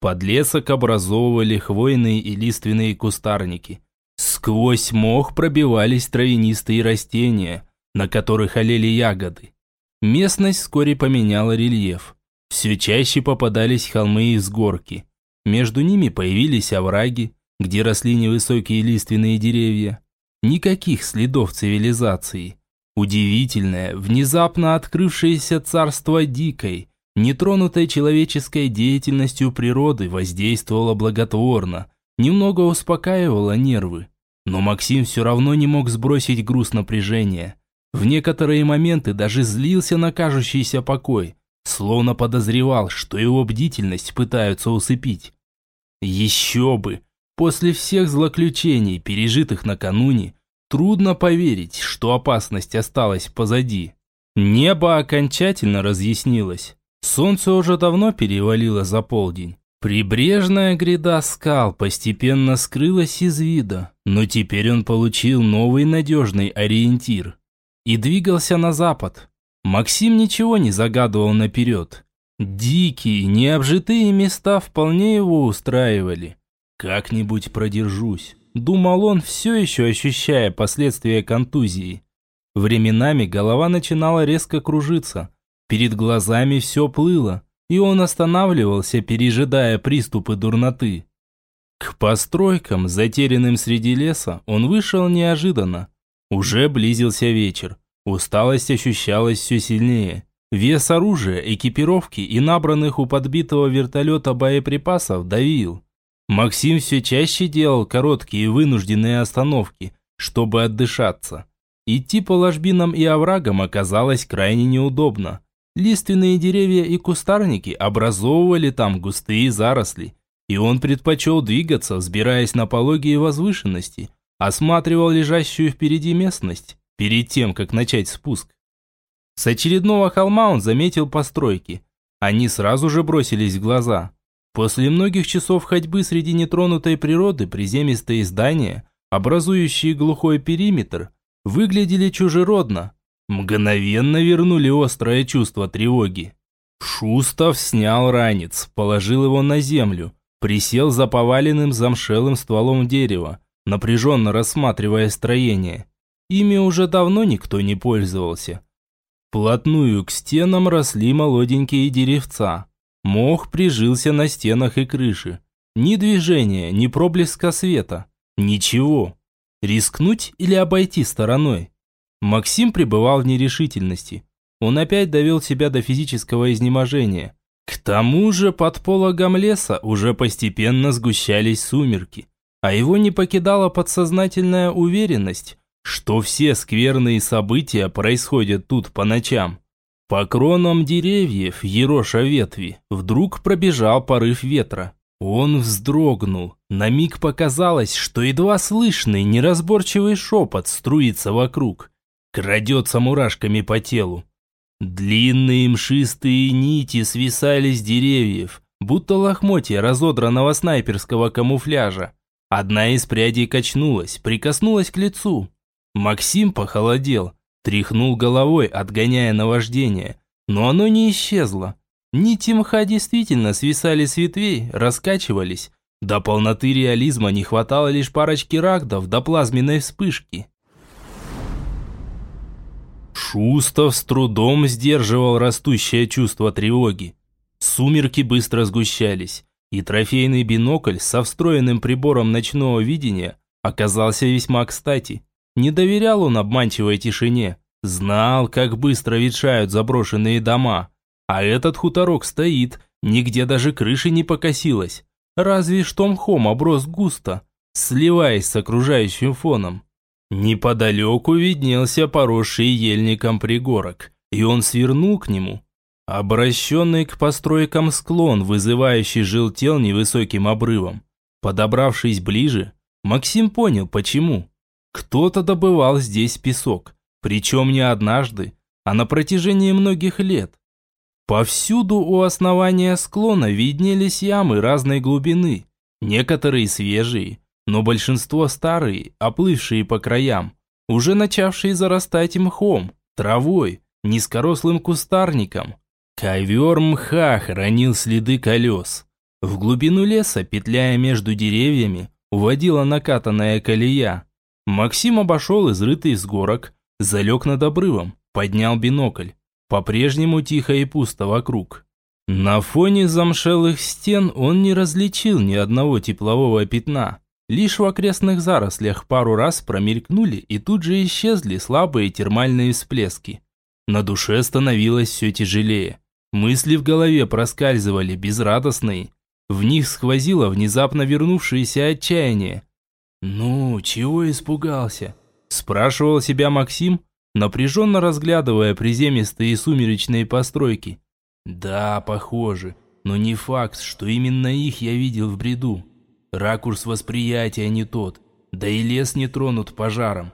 [SPEAKER 1] Подлесок образовывали хвойные и лиственные кустарники. Сквозь мох пробивались травянистые растения, на которых олели ягоды. Местность вскоре поменяла рельеф. Все чаще попадались холмы и взгорки. Между ними появились овраги, где росли невысокие лиственные деревья. Никаких следов цивилизации. Удивительное, внезапно открывшееся царство дикой, нетронутой человеческой деятельностью природы воздействовало благотворно, немного успокаивало нервы. Но Максим все равно не мог сбросить груз напряжения. В некоторые моменты даже злился на кажущийся покой, словно подозревал, что его бдительность пытаются усыпить. Еще бы! После всех злоключений, пережитых накануне, трудно поверить, что опасность осталась позади. Небо окончательно разъяснилось. Солнце уже давно перевалило за полдень. Прибрежная гряда скал постепенно скрылась из вида, но теперь он получил новый надежный ориентир и двигался на запад. Максим ничего не загадывал наперед. Дикие, необжитые места вполне его устраивали. «Как-нибудь продержусь», – думал он, все еще ощущая последствия контузии. Временами голова начинала резко кружиться, перед глазами все плыло, и он останавливался, пережидая приступы дурноты. К постройкам, затерянным среди леса, он вышел неожиданно. Уже близился вечер. Усталость ощущалась все сильнее. Вес оружия, экипировки и набранных у подбитого вертолета боеприпасов давил. Максим все чаще делал короткие вынужденные остановки, чтобы отдышаться. Идти по ложбинам и оврагам оказалось крайне неудобно. Лиственные деревья и кустарники образовывали там густые заросли, и он предпочел двигаться, взбираясь на пологие возвышенности, осматривал лежащую впереди местность, перед тем, как начать спуск. С очередного холма он заметил постройки. Они сразу же бросились в глаза. После многих часов ходьбы среди нетронутой природы приземистые здания, образующие глухой периметр, выглядели чужеродно. Мгновенно вернули острое чувство тревоги. Шустов снял ранец, положил его на землю, присел за поваленным замшелым стволом дерева, напряженно рассматривая строение. Ими уже давно никто не пользовался. Плотную к стенам росли молоденькие деревца. Мох прижился на стенах и крыше. Ни движения, ни проблеска света. Ничего. Рискнуть или обойти стороной? Максим пребывал в нерешительности. Он опять довел себя до физического изнеможения. К тому же под пологом леса уже постепенно сгущались сумерки, а его не покидала подсознательная уверенность, что все скверные события происходят тут по ночам. По кронам деревьев, ероша ветви, вдруг пробежал порыв ветра. Он вздрогнул. На миг показалось, что едва слышный, неразборчивый шепот струится вокруг. крадется мурашками по телу. Длинные мшистые нити свисали с деревьев, будто лохмотья разодранного снайперского камуфляжа. Одна из прядей качнулась, прикоснулась к лицу. Максим похолодел, тряхнул головой, отгоняя наваждение, но оно не исчезло. Нити мха действительно свисали с ветвей, раскачивались. До полноты реализма не хватало лишь парочки рагдов до плазменной вспышки. Шустов с трудом сдерживал растущее чувство тревоги. Сумерки быстро сгущались, и трофейный бинокль со встроенным прибором ночного видения оказался весьма кстати. Не доверял он обманчивой тишине, знал, как быстро ветшают заброшенные дома. А этот хуторок стоит, нигде даже крыши не покосилась. Разве что мхом оброс густо, сливаясь с окружающим фоном. Неподалеку виднелся поросший ельником пригорок, и он свернул к нему. Обращенный к постройкам склон, вызывающий желтел невысоким обрывом. Подобравшись ближе, Максим понял, почему. Кто-то добывал здесь песок, причем не однажды, а на протяжении многих лет. Повсюду у основания склона виднелись ямы разной глубины, некоторые свежие, но большинство старые, оплывшие по краям, уже начавшие зарастать мхом, травой, низкорослым кустарником. Ковер мха хранил следы колес. В глубину леса, петляя между деревьями, уводила накатанная колея. Максим обошел изрытый взгорок, залег над обрывом, поднял бинокль. По-прежнему тихо и пусто вокруг. На фоне замшелых стен он не различил ни одного теплового пятна. Лишь в окрестных зарослях пару раз промелькнули и тут же исчезли слабые термальные всплески. На душе становилось все тяжелее. Мысли в голове проскальзывали безрадостные. В них сквозило внезапно вернувшееся отчаяние. «Ну, чего испугался?» Спрашивал себя Максим, напряженно разглядывая приземистые сумеречные постройки. «Да, похоже, но не факт, что именно их я видел в бреду. Ракурс восприятия не тот, да и лес не тронут пожаром.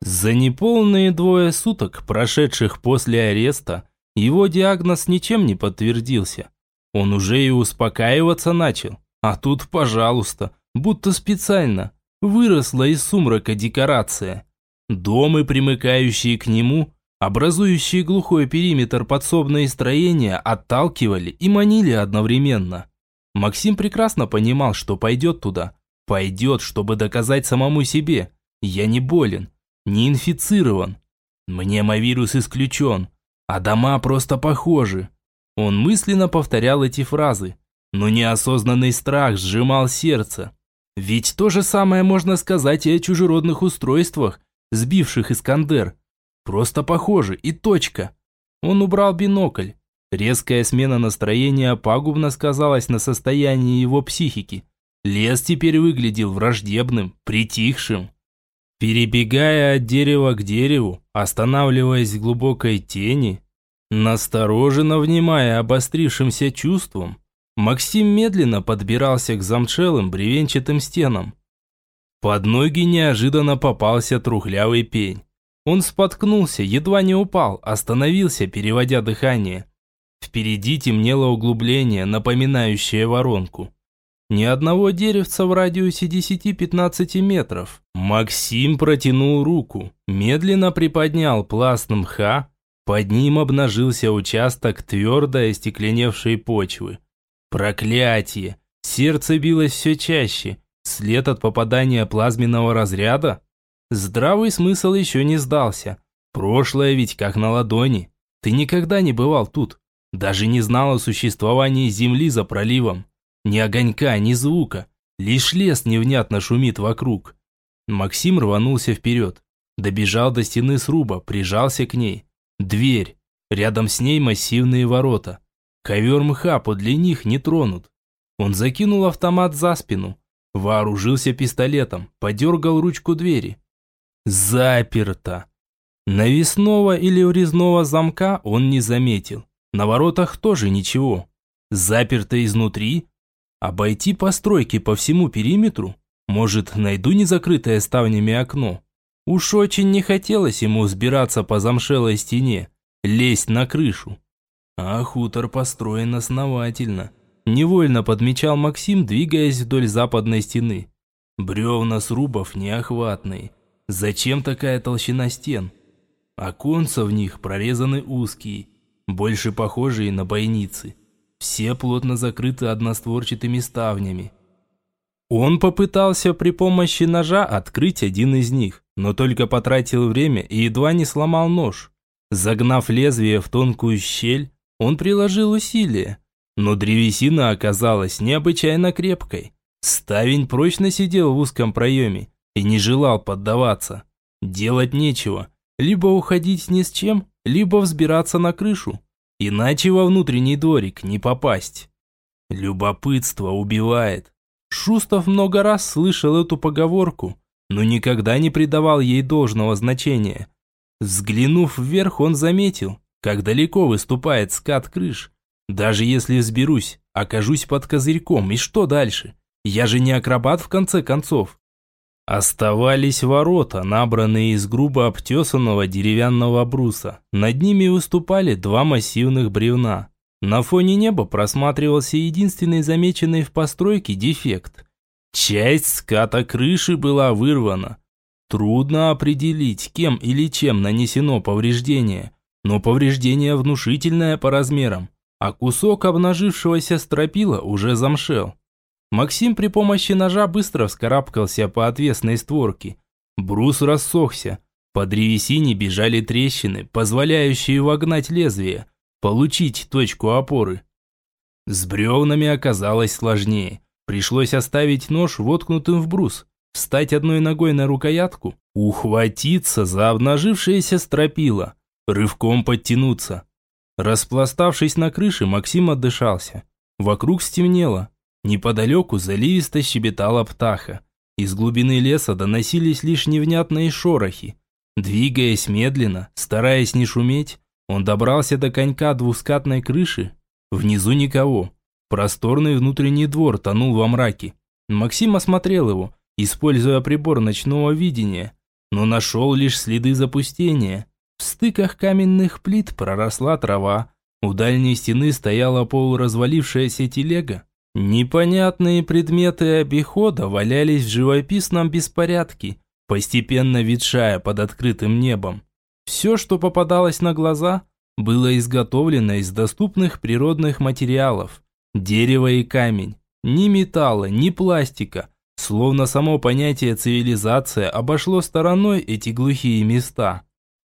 [SPEAKER 1] За неполные двое суток, прошедших после ареста, его диагноз ничем не подтвердился. Он уже и успокаиваться начал. А тут, пожалуйста, будто специально, выросла из сумрака декорация. Домы, примыкающие к нему, образующие глухой периметр подсобные строения, отталкивали и манили одновременно. Максим прекрасно понимал, что пойдет туда. Пойдет, чтобы доказать самому себе. Я не болен, не инфицирован. Мнемовирус исключен, а дома просто похожи. Он мысленно повторял эти фразы, но неосознанный страх сжимал сердце. Ведь то же самое можно сказать и о чужеродных устройствах, сбивших Искандер. Просто похожи и точка. Он убрал бинокль, Резкая смена настроения пагубно сказалась на состоянии его психики. Лес теперь выглядел враждебным, притихшим. Перебегая от дерева к дереву, останавливаясь в глубокой тени, настороженно внимая обострившимся чувством, Максим медленно подбирался к замшелым бревенчатым стенам. Под ноги неожиданно попался трухлявый пень. Он споткнулся, едва не упал, остановился, переводя дыхание. Впереди темнело углубление, напоминающее воронку. Ни одного деревца в радиусе 10-15 метров. Максим протянул руку, медленно приподнял пласт мха, под ним обнажился участок твердой остекленевшей почвы. Проклятие! Сердце билось все чаще. След от попадания плазменного разряда? Здравый смысл еще не сдался. Прошлое ведь как на ладони. Ты никогда не бывал тут. Даже не знал о существовании земли за проливом. Ни огонька, ни звука. Лишь лес невнятно шумит вокруг. Максим рванулся вперед. Добежал до стены сруба, прижался к ней. Дверь. Рядом с ней массивные ворота. Ковер мха подле них не тронут. Он закинул автомат за спину. Вооружился пистолетом, подергал ручку двери. Заперто. Навесного или урезного замка он не заметил. На воротах тоже ничего. Заперто изнутри. Обойти постройки по всему периметру? Может, найду незакрытое ставнями окно? Уж очень не хотелось ему взбираться по замшелой стене, лезть на крышу. А хутор построен основательно. Невольно подмечал Максим, двигаясь вдоль западной стены. Бревна срубов неохватные. Зачем такая толщина стен? Оконца в них прорезаны узкие, больше похожие на бойницы. Все плотно закрыты одностворчатыми ставнями. Он попытался при помощи ножа открыть один из них, но только потратил время и едва не сломал нож. Загнав лезвие в тонкую щель, он приложил усилия, но древесина оказалась необычайно крепкой. Ставень прочно сидел в узком проеме и не желал поддаваться. Делать нечего, либо уходить ни с чем, либо взбираться на крышу, иначе во внутренний дворик не попасть. Любопытство убивает. Шустов много раз слышал эту поговорку, но никогда не придавал ей должного значения. Взглянув вверх, он заметил, как далеко выступает скат крыш. Даже если взберусь, окажусь под козырьком, и что дальше? Я же не акробат в конце концов. Оставались ворота, набранные из грубо обтесанного деревянного бруса. Над ними выступали два массивных бревна. На фоне неба просматривался единственный замеченный в постройке дефект. Часть ската крыши была вырвана. Трудно определить, кем или чем нанесено повреждение – но повреждение внушительное по размерам, а кусок обнажившегося стропила уже замшел. Максим при помощи ножа быстро вскарабкался по отвесной створке. Брус рассохся, по древесине бежали трещины, позволяющие вогнать лезвие, получить точку опоры. С бревнами оказалось сложнее. Пришлось оставить нож воткнутым в брус, встать одной ногой на рукоятку, ухватиться за обнажившееся стропило – рывком подтянуться. Распластавшись на крыше, Максим отдышался. Вокруг стемнело. Неподалеку заливисто щебетала птаха. Из глубины леса доносились лишь невнятные шорохи. Двигаясь медленно, стараясь не шуметь, он добрался до конька двускатной крыши. Внизу никого. Просторный внутренний двор тонул во мраке. Максим осмотрел его, используя прибор ночного видения, но нашел лишь следы запустения. В стыках каменных плит проросла трава. У дальней стены стояла полуразвалившаяся телега. Непонятные предметы обихода валялись в живописном беспорядке, постепенно ветшая под открытым небом. Все, что попадалось на глаза, было изготовлено из доступных природных материалов. Дерево и камень. Ни металла, ни пластика. Словно само понятие цивилизация обошло стороной эти глухие места.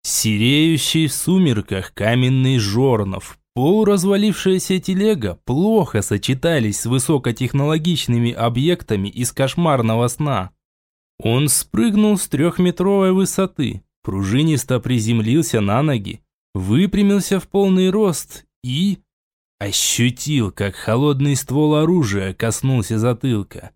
[SPEAKER 1] Сереющий в сумерках каменный жорнов, полуразвалившаяся телега плохо сочетались с высокотехнологичными объектами из кошмарного сна. Он спрыгнул с трехметровой высоты, пружинисто приземлился на ноги, выпрямился в полный рост и... Ощутил, как холодный ствол оружия коснулся затылка.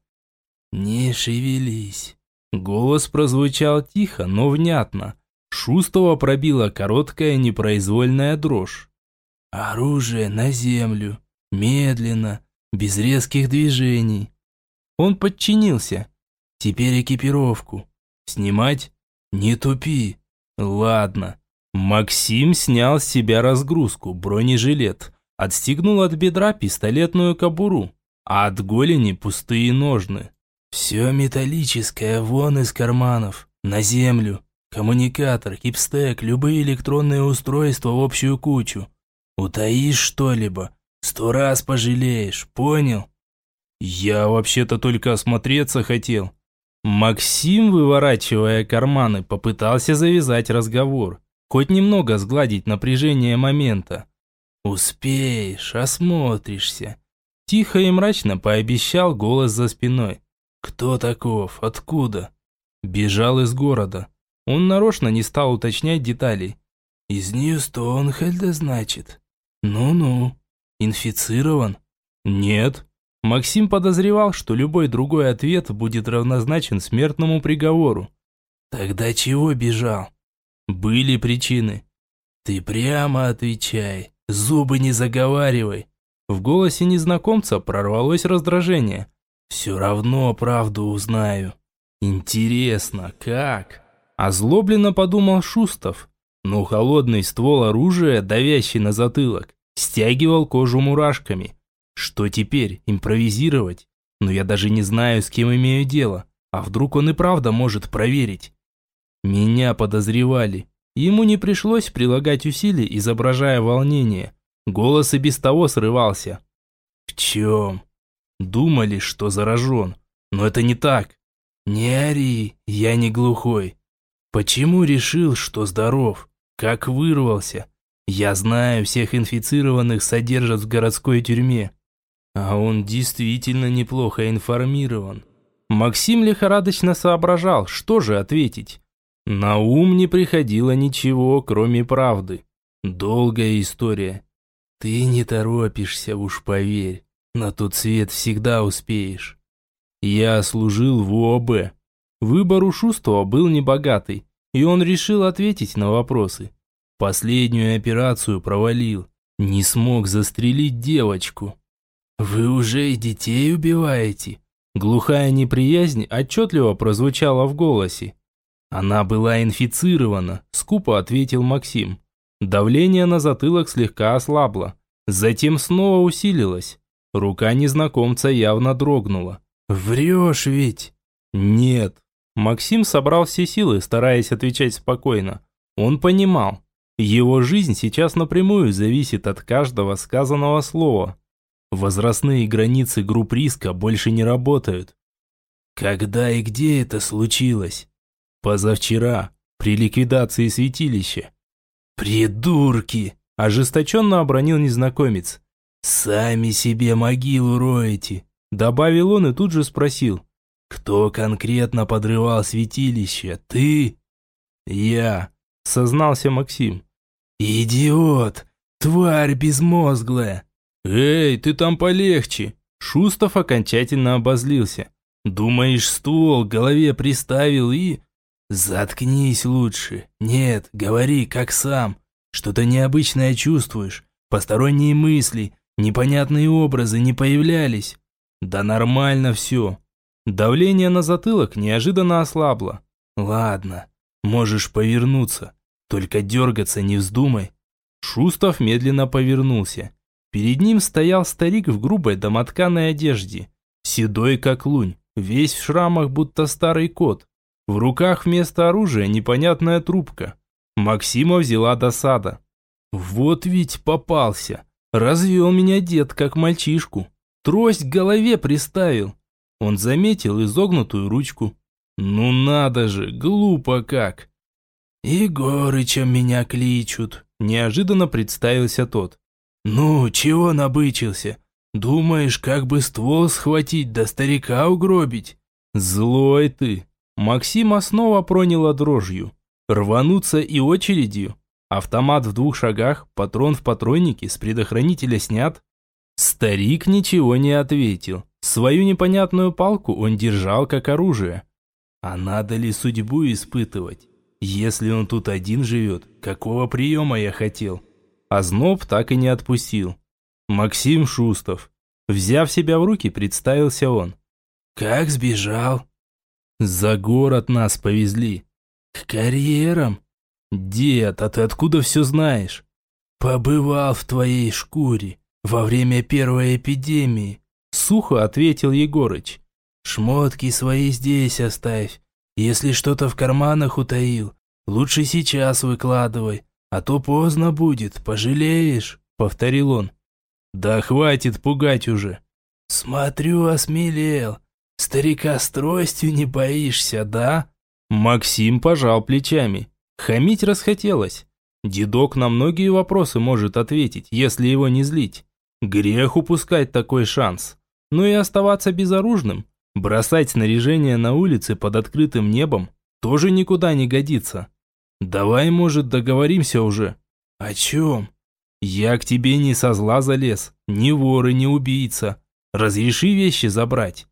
[SPEAKER 1] «Не шевелись». Голос прозвучал тихо, но внятно, Шустова пробила короткая непроизвольная дрожь. «Оружие на землю, медленно, без резких движений». Он подчинился. «Теперь экипировку. Снимать? Не тупи. Ладно». Максим снял с себя разгрузку, бронежилет, отстегнул от бедра пистолетную кобуру, а от голени пустые ножны. «Все металлическое вон из карманов, на землю. Коммуникатор, хипстек, любые электронные устройства в общую кучу. Утаишь что-либо, сто раз пожалеешь, понял? Я вообще-то только осмотреться хотел. Максим, выворачивая карманы, попытался завязать разговор, хоть немного сгладить напряжение момента. «Успеешь, осмотришься», – тихо и мрачно пообещал голос за спиной. «Кто таков? Откуда?» «Бежал из города. Он нарочно не стал уточнять деталей. «Из Нью-Стоунхельда, значит?» «Ну-ну. Инфицирован?» «Нет». Максим подозревал, что любой другой ответ будет равнозначен смертному приговору. «Тогда чего бежал?» «Были причины». «Ты прямо отвечай, зубы не заговаривай». В голосе незнакомца прорвалось раздражение. «Все равно правду узнаю». «Интересно, как?» Озлобленно подумал Шустов, но холодный ствол оружия, давящий на затылок, стягивал кожу мурашками. Что теперь, импровизировать? Но я даже не знаю, с кем имею дело. А вдруг он и правда может проверить? Меня подозревали. Ему не пришлось прилагать усилий, изображая волнение. Голос и без того срывался. «В чем?» Думали, что заражен. Но это не так. Не ори, я не глухой. Почему решил, что здоров? Как вырвался? Я знаю, всех инфицированных содержат в городской тюрьме. А он действительно неплохо информирован. Максим лихорадочно соображал, что же ответить. На ум не приходило ничего, кроме правды. Долгая история. Ты не торопишься, уж поверь. На тот свет всегда успеешь. Я служил в УОБ. Выбор у Шустова был небогатый, и он решил ответить на вопросы. Последнюю операцию провалил. Не смог застрелить девочку. «Вы уже и детей убиваете?» Глухая неприязнь отчетливо прозвучала в голосе. «Она была инфицирована», – скупо ответил Максим. Давление на затылок слегка ослабло. Затем снова усилилось. Рука незнакомца явно дрогнула. «Врешь ведь?» «Нет». Максим собрал все силы, стараясь отвечать спокойно. Он понимал, его жизнь сейчас напрямую зависит от каждого сказанного слова. Возрастные границы групп риска больше не работают. Когда и где это случилось? Позавчера, при ликвидации святилища. «Придурки!» – ожесточенно обронил незнакомец. «Сами себе могилу роете!» – добавил он и тут же спросил. «Кто конкретно подрывал святилище? Ты?» «Я», – сознался Максим. «Идиот! Тварь безмозглая!» «Эй, ты там полегче!» Шустов окончательно обозлился. «Думаешь, ствол к голове приставил и...» «Заткнись лучше. Нет, говори, как сам. Что-то необычное чувствуешь. Посторонние мысли, непонятные образы не появлялись». «Да нормально все». Давление на затылок неожиданно ослабло. «Ладно, можешь повернуться. Только дергаться не вздумай». Шустов медленно повернулся. Перед ним стоял старик в грубой домотканой одежде, седой как лунь, весь в шрамах, будто старый кот. В руках вместо оружия непонятная трубка. Максима взяла досада. Вот ведь попался. Развел меня дед, как мальчишку. Трость к голове приставил. Он заметил изогнутую ручку. Ну надо же, глупо как. «Егорычем меня кличут», – неожиданно представился тот. «Ну, чего набычился? Думаешь, как бы ствол схватить да старика угробить?» «Злой ты!» Максима снова проняло дрожью. Рвануться и очередью. Автомат в двух шагах, патрон в патроннике, с предохранителя снят. Старик ничего не ответил. Свою непонятную палку он держал как оружие. А надо ли судьбу испытывать? Если он тут один живет, какого приема я хотел? А зноб так и не отпустил. Максим Шустов. Взяв себя в руки, представился он. «Как сбежал?» «За город нас повезли». «К карьерам?» «Дед, а ты откуда все знаешь?» «Побывал в твоей шкуре во время первой эпидемии», сухо ответил Егорыч. «Шмотки свои здесь оставь. Если что-то в карманах утаил, лучше сейчас выкладывай, «А то поздно будет, пожалеешь», — повторил он. «Да хватит пугать уже». «Смотрю, осмелел. Старика с тростью не боишься, да?» Максим пожал плечами. Хамить расхотелось. Дедок на многие вопросы может ответить, если его не злить. Грех упускать такой шанс. Но и оставаться безоружным, бросать снаряжение на улице под открытым небом, тоже никуда не годится. «Давай, может, договоримся уже?» «О чем?» «Я к тебе не со зла залез, ни вор и ни убийца. Разреши вещи забрать».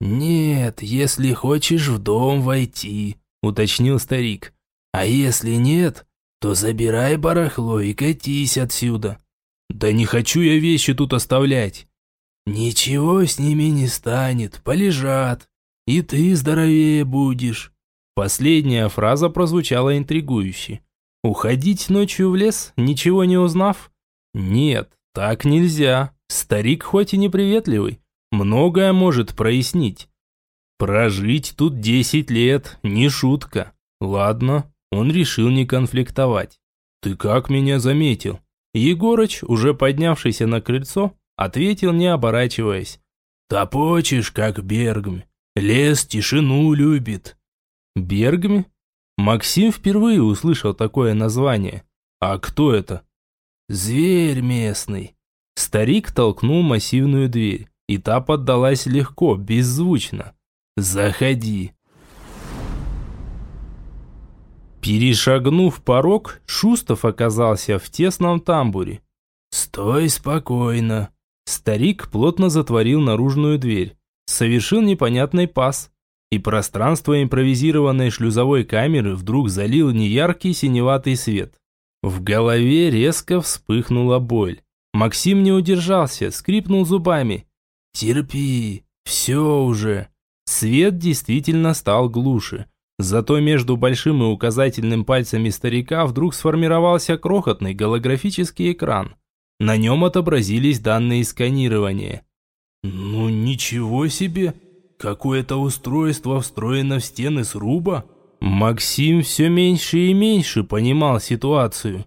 [SPEAKER 1] «Нет, если хочешь в дом войти», — уточнил старик. «А если нет, то забирай барахло и катись отсюда». «Да не хочу я вещи тут оставлять». «Ничего с ними не станет, полежат, и ты здоровее будешь». Последняя фраза прозвучала интригующе. Уходить ночью в лес, ничего не узнав? Нет, так нельзя. Старик хоть и неприветливый, многое может прояснить. Прожить тут десять лет, не шутка. Ладно, он решил не конфликтовать. Ты как меня заметил? Егорыч, уже поднявшийся на крыльцо, ответил, не оборачиваясь. «Топочешь, как Бергм. Лес тишину любит». «Бергми?» Максим впервые услышал такое название. «А кто это?» «Зверь местный». Старик толкнул массивную дверь, и та поддалась легко, беззвучно. «Заходи». Перешагнув порог, Шустов оказался в тесном тамбуре. «Стой спокойно». Старик плотно затворил наружную дверь. Совершил непонятный пас. И пространство импровизированной шлюзовой камеры вдруг залил неяркий синеватый свет. В голове резко вспыхнула боль. Максим не удержался, скрипнул зубами. «Терпи, все уже». Свет действительно стал глуше. Зато между большим и указательным пальцами старика вдруг сформировался крохотный голографический экран. На нем отобразились данные сканирования. «Ну ничего себе! Какое-то устройство встроено в стены сруба?» Максим все меньше и меньше понимал ситуацию.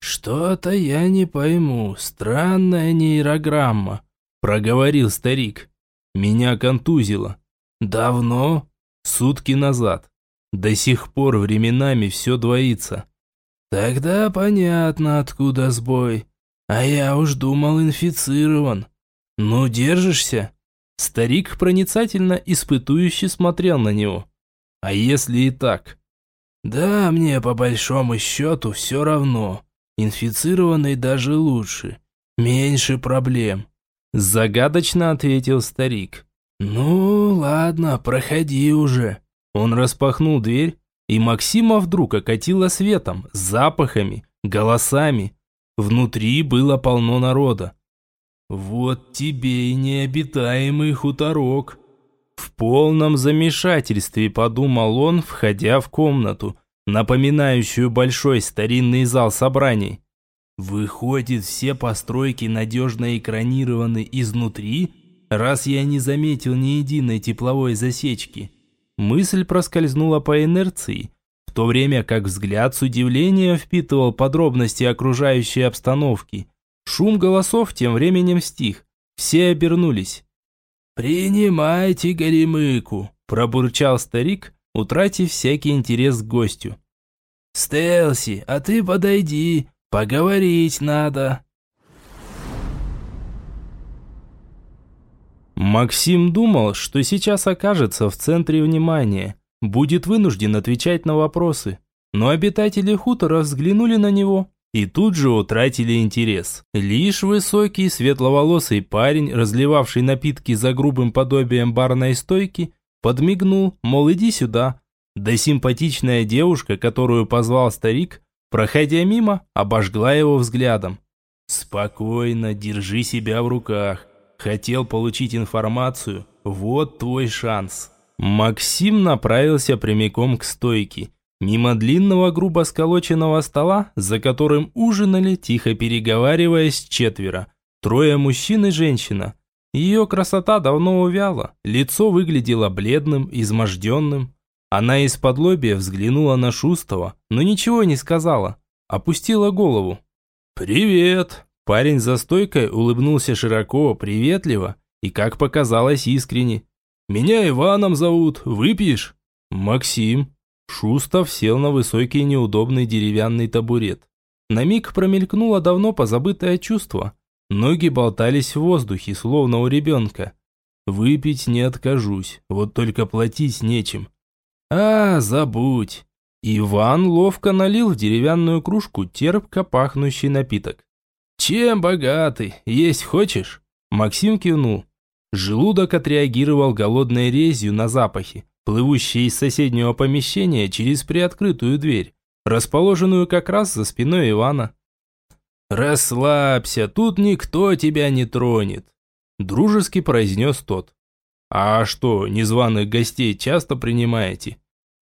[SPEAKER 1] «Что-то я не пойму, странная нейрограмма», – проговорил старик. «Меня контузило. Давно? Сутки назад. До сих пор временами все двоится». «Тогда понятно, откуда сбой. А я уж думал инфицирован. Ну, держишься?» Старик проницательно испытующе смотрел на него. «А если и так?» «Да, мне по большому счету все равно. Инфицированный даже лучше. Меньше проблем». Загадочно ответил старик. «Ну, ладно, проходи уже». Он распахнул дверь, и Максима вдруг окатило светом, запахами, голосами. Внутри было полно народа. «Вот тебе и необитаемый хуторок!» В полном замешательстве подумал он, входя в комнату, напоминающую большой старинный зал собраний. «Выходит, все постройки надежно экранированы изнутри, раз я не заметил ни единой тепловой засечки». Мысль проскользнула по инерции, то время как взгляд с удивлением впитывал подробности окружающей обстановки. Шум голосов тем временем стих. Все обернулись. «Принимайте горемыку», – пробурчал старик, утратив всякий интерес к гостю. «Стелси, а ты подойди, поговорить надо». Максим думал, что сейчас окажется в центре внимания будет вынужден отвечать на вопросы. Но обитатели хутора взглянули на него и тут же утратили интерес. Лишь высокий, светловолосый парень, разливавший напитки за грубым подобием барной стойки, подмигнул, мол, иди сюда. Да симпатичная девушка, которую позвал старик, проходя мимо, обожгла его взглядом. «Спокойно, держи себя в руках. Хотел получить информацию? Вот твой шанс». Максим направился прямиком к стойке. Мимо длинного грубо сколоченного стола, за которым ужинали, тихо переговариваясь, четверо. Трое мужчин и женщина. Ее красота давно увяла, лицо выглядело бледным, изможденным. Она из-под лобья взглянула на Шустова, но ничего не сказала. Опустила голову. «Привет!» Парень за стойкой улыбнулся широко, приветливо и, как показалось, искренне. Меня Иваном зовут. Выпьешь?» «Максим». Шустов сел на высокий неудобный деревянный табурет. На миг промелькнуло давно позабытое чувство. Ноги болтались в воздухе, словно у ребенка. «Выпить не откажусь, вот только платить нечем». «А, забудь». Иван ловко налил в деревянную кружку терпко пахнущий напиток. «Чем богатый? Есть хочешь?» Максим кивнул. Желудок отреагировал голодной резью на запахи, плывущие из соседнего помещения через приоткрытую дверь, расположенную как раз за спиной Ивана. «Расслабься, тут никто тебя не тронет», – дружески произнес тот. «А что, незваных гостей часто принимаете?»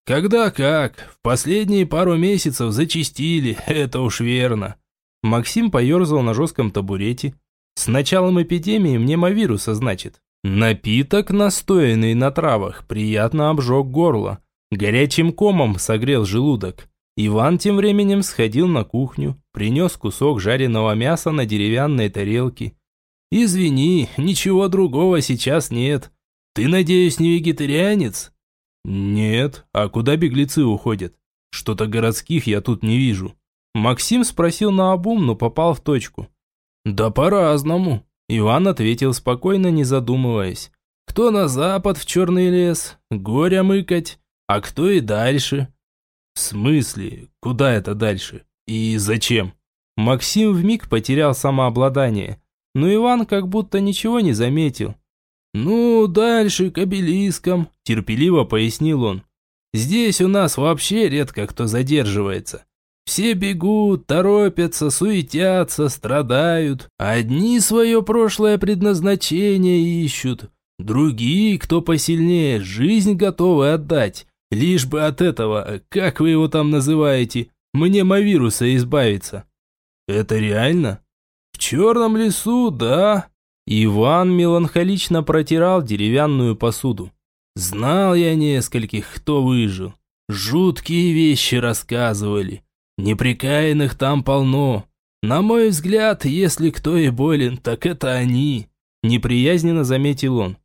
[SPEAKER 1] Когда как, в последние пару месяцев зачистили, это уж верно. Максим поерзал на жестком табурете. С началом эпидемии мнемовируса, значит. Напиток, настоянный на травах, приятно обжег горло. Горячим комом согрел желудок. Иван тем временем сходил на кухню, принес кусок жареного мяса на деревянной тарелке. «Извини, ничего другого сейчас нет. Ты, надеюсь, не вегетарианец?» «Нет. А куда беглецы уходят? Что-то городских я тут не вижу». Максим спросил наобум, но попал в точку. «Да по-разному», – Иван ответил спокойно, не задумываясь. «Кто на запад в черный лес? Горя мыкать. А кто и дальше?» «В смысле? Куда это дальше? И зачем?» Максим вмиг потерял самообладание, но Иван как будто ничего не заметил. «Ну, дальше к обелискам», – терпеливо пояснил он. «Здесь у нас вообще редко кто задерживается. Все бегут, торопятся, суетятся, страдают. Одни свое прошлое предназначение ищут. Другие, кто посильнее, жизнь готовы отдать. Лишь бы от этого, как вы его там называете, мнемовируса избавиться. Это реально? В черном лесу, да. Иван меланхолично протирал деревянную посуду. Знал я нескольких, кто выжил. Жуткие вещи рассказывали. Неприкаянных там полно. На мой взгляд, если кто и болен, так это они. Неприязненно заметил он.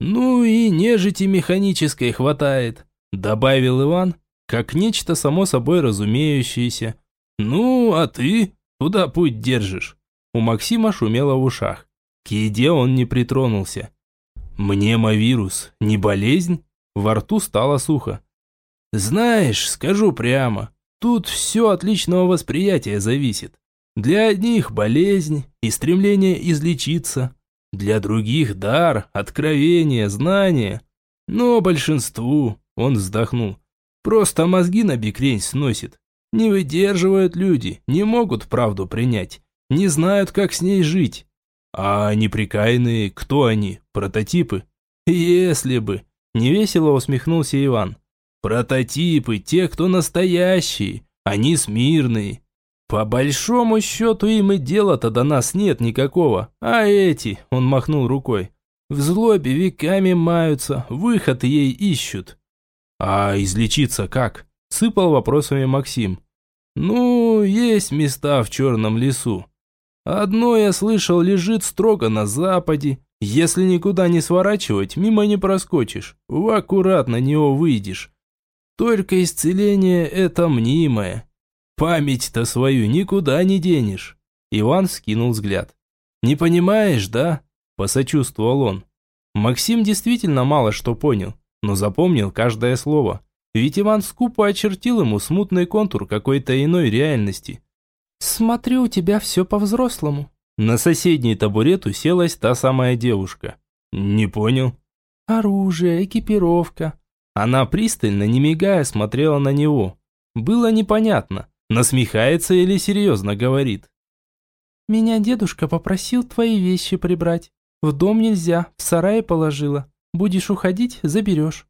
[SPEAKER 1] Ну и нежити механической хватает, добавил Иван, как нечто само собой разумеющееся. Ну, а ты куда путь держишь? У Максима шумело в ушах. К еде он не притронулся. Мнемовирус, не болезнь? Во рту стало сухо. Знаешь, скажу прямо, Тут все от личного восприятия зависит. Для одних болезнь и стремление излечиться, для других дар, откровение, знание. Но большинству, он вздохнул, просто мозги на бикрень сносит. Не выдерживают люди, не могут правду принять, не знают, как с ней жить. А неприкаянные, кто они, прототипы? Если бы, невесело усмехнулся Иван. Прототипы, те, кто настоящие, они смирные. По большому счету им и дела-то до нас нет никакого. А эти, он махнул рукой, в злобе веками маются, выход ей ищут. А излечиться как? Сыпал вопросами Максим. Ну, есть места в черном лесу. Одно я слышал лежит строго на западе. Если никуда не сворачивать, мимо не проскочишь. В аккуратно него выйдешь. Только исцеление это мнимое. Память-то свою никуда не денешь. Иван скинул взгляд. Не понимаешь, да? Посочувствовал он. Максим действительно мало что понял, но запомнил каждое слово. Ведь Иван скупо очертил ему смутный контур какой-то иной реальности. «Смотрю, у тебя все по-взрослому». На соседний табурет уселась та самая девушка. «Не понял». «Оружие, экипировка, она пристально, не мигая, смотрела на него. Было непонятно, насмехается или серьезно говорит. «Меня дедушка попросил твои вещи прибрать. В дом нельзя, в сарае положила. Будешь уходить, заберешь».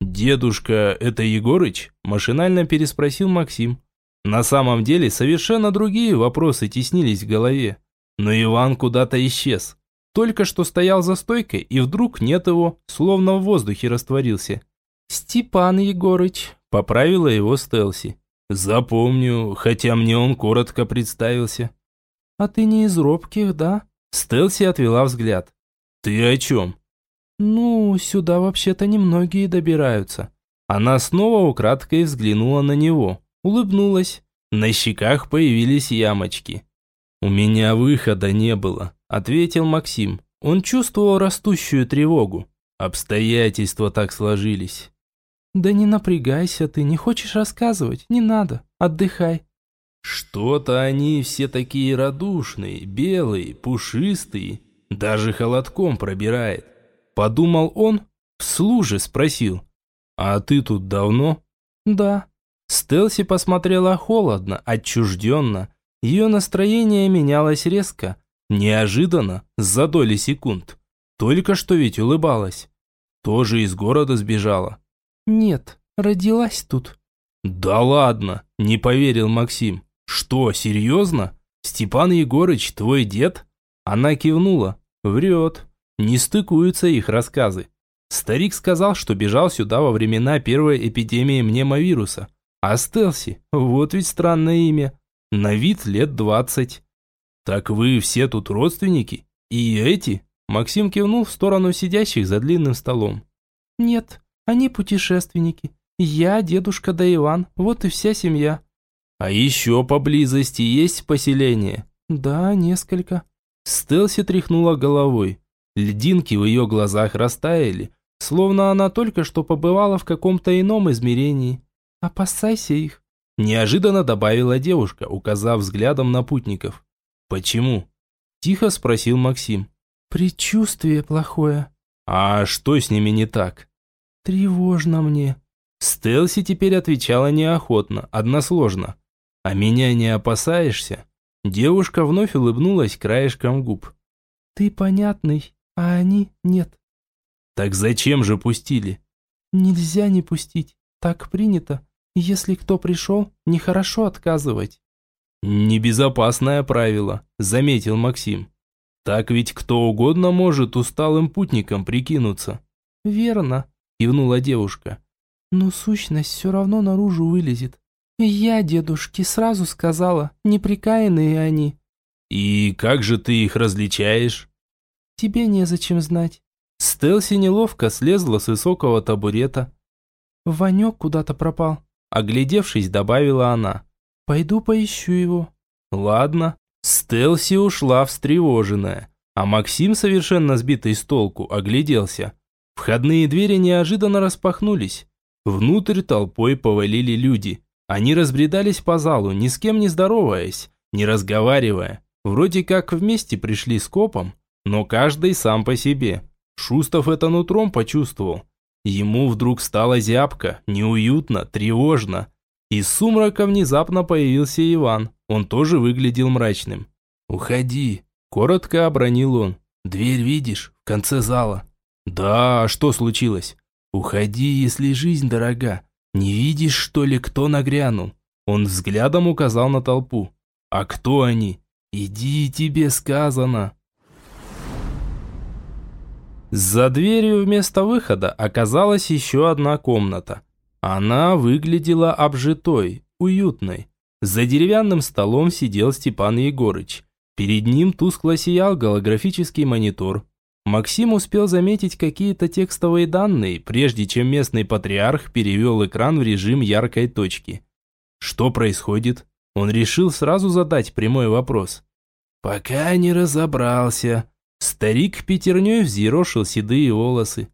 [SPEAKER 1] «Дедушка, это Егорыч?» – машинально переспросил Максим. На самом деле совершенно другие вопросы теснились в голове. Но Иван куда-то исчез. Только что стоял за стойкой, и вдруг нет его, словно в воздухе растворился. «Степан Егорыч», – поправила его Стелси. «Запомню, хотя мне он коротко представился». «А ты не из робких, да?» Стелси отвела взгляд. «Ты о чем?» «Ну, сюда вообще-то немногие добираются». Она снова украдкой взглянула на него, улыбнулась. На щеках появились ямочки. «У меня выхода не было», – ответил Максим. Он чувствовал растущую тревогу. Обстоятельства так сложились. «Да не напрягайся ты, не хочешь рассказывать? Не надо, отдыхай». Что-то они все такие радушные, белые, пушистые, даже холодком пробирает. Подумал он, вслух же спросил. «А ты тут давно?» «Да». Стелси посмотрела холодно, отчужденно. Ее настроение менялось резко, неожиданно, за доли секунд. Только что ведь улыбалась. Тоже из города сбежала. «Нет,
[SPEAKER 2] Родилась тут».
[SPEAKER 1] «Да ладно!» – не поверил Максим. «Что, серьезно? Степан Егорыч твой дед?» Она кивнула. «Врет. Не стыкуются их рассказы. Старик сказал, что бежал сюда во времена первой эпидемии мнемовируса. А Стелси, вот ведь странное имя. На вид лет двадцать. Так вы все тут родственники? И эти? Максим кивнул в сторону сидящих за длинным столом.
[SPEAKER 2] Нет, они путешественники. Я, дедушка да Иван, вот и вся семья.
[SPEAKER 1] А еще поблизости есть поселение?
[SPEAKER 2] Да, несколько.
[SPEAKER 1] Стелси тряхнула головой. Льдинки в ее глазах растаяли, словно она только что побывала в каком-то ином измерении.
[SPEAKER 2] Опасайся их.
[SPEAKER 1] Неожиданно добавила девушка, указав взглядом на путников. «Почему?» Тихо спросил Максим.
[SPEAKER 2] «Предчувствие плохое».
[SPEAKER 1] «А что с ними не так?»
[SPEAKER 2] «Тревожно мне».
[SPEAKER 1] Стелси теперь отвечала неохотно, односложно. «А меня не опасаешься?» Девушка вновь улыбнулась краешком губ.
[SPEAKER 2] «Ты понятный, а они нет».
[SPEAKER 1] «Так зачем же пустили?»
[SPEAKER 2] «Нельзя не пустить. Так принято. Если кто пришел, нехорошо отказывать».
[SPEAKER 1] «Небезопасное правило», – заметил Максим. «Так ведь кто угодно может усталым путником прикинуться».
[SPEAKER 2] «Верно», – кивнула девушка. «Но сущность все равно наружу вылезет. Я дедушке сразу сказала, неприкаянные они».
[SPEAKER 1] «И как же ты их различаешь?»
[SPEAKER 2] «Тебе незачем знать».
[SPEAKER 1] Стелси неловко слезла с высокого табурета.
[SPEAKER 2] «Ванек куда-то пропал», –
[SPEAKER 1] оглядевшись, добавила она.
[SPEAKER 2] «Пойду поищу его».
[SPEAKER 1] «Ладно». Стелси ушла встревоженная, а Максим, совершенно сбитый с толку, огляделся. Входные двери неожиданно распахнулись. Внутрь толпой повалили люди. Они разбредались по залу, ни с кем не здороваясь, не разговаривая. Вроде как вместе пришли с копом, но каждый сам по себе. Шустов это нутром почувствовал. Ему вдруг стало зябко, неуютно, тревожно. Из сумрака внезапно появился Иван. Он тоже выглядел мрачным. «Уходи», – коротко обронил он. «Дверь видишь? В конце зала». «Да, а что случилось?» «Уходи, если жизнь дорога. «Не видишь, что ли, кто нагрянул?» Он взглядом указал на толпу. «А кто они?» «Иди, тебе сказано!» За дверью вместо выхода оказалась еще одна комната. Она выглядела обжитой, уютной. За деревянным столом сидел Степан Егорыч. Перед ним тускло сиял голографический монитор. Максим успел заметить какие-то текстовые данные, прежде чем местный патриарх перевел экран в режим яркой точки. Что происходит? Он решил сразу задать прямой вопрос. Пока не разобрался. Старик пятерней взъерошил седые волосы.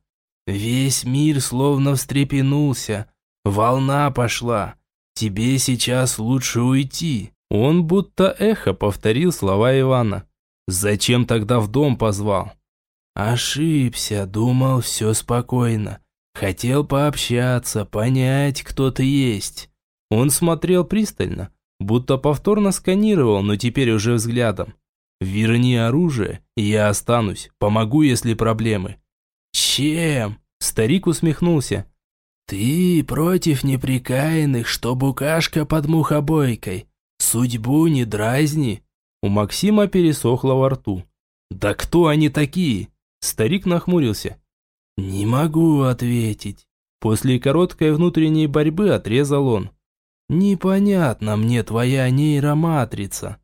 [SPEAKER 1] Весь мир словно встрепенулся. Волна пошла. Тебе сейчас лучше уйти. Он будто эхо повторил слова Ивана. Зачем тогда в дом позвал? Ошибся, думал, все спокойно. Хотел пообщаться, понять, кто ты есть. Он смотрел пристально, будто повторно сканировал, но теперь уже взглядом. «Верни оружие, и я останусь, помогу, если проблемы». «Чем?» – старик усмехнулся. «Ты против неприкаянных, что букашка под мухобойкой. Судьбу не дразни». У Максима пересохло во рту. «Да кто они такие? Старик нахмурился. «Не могу ответить». После короткой внутренней борьбы отрезал он. «Непонятно мне твоя нейроматрица».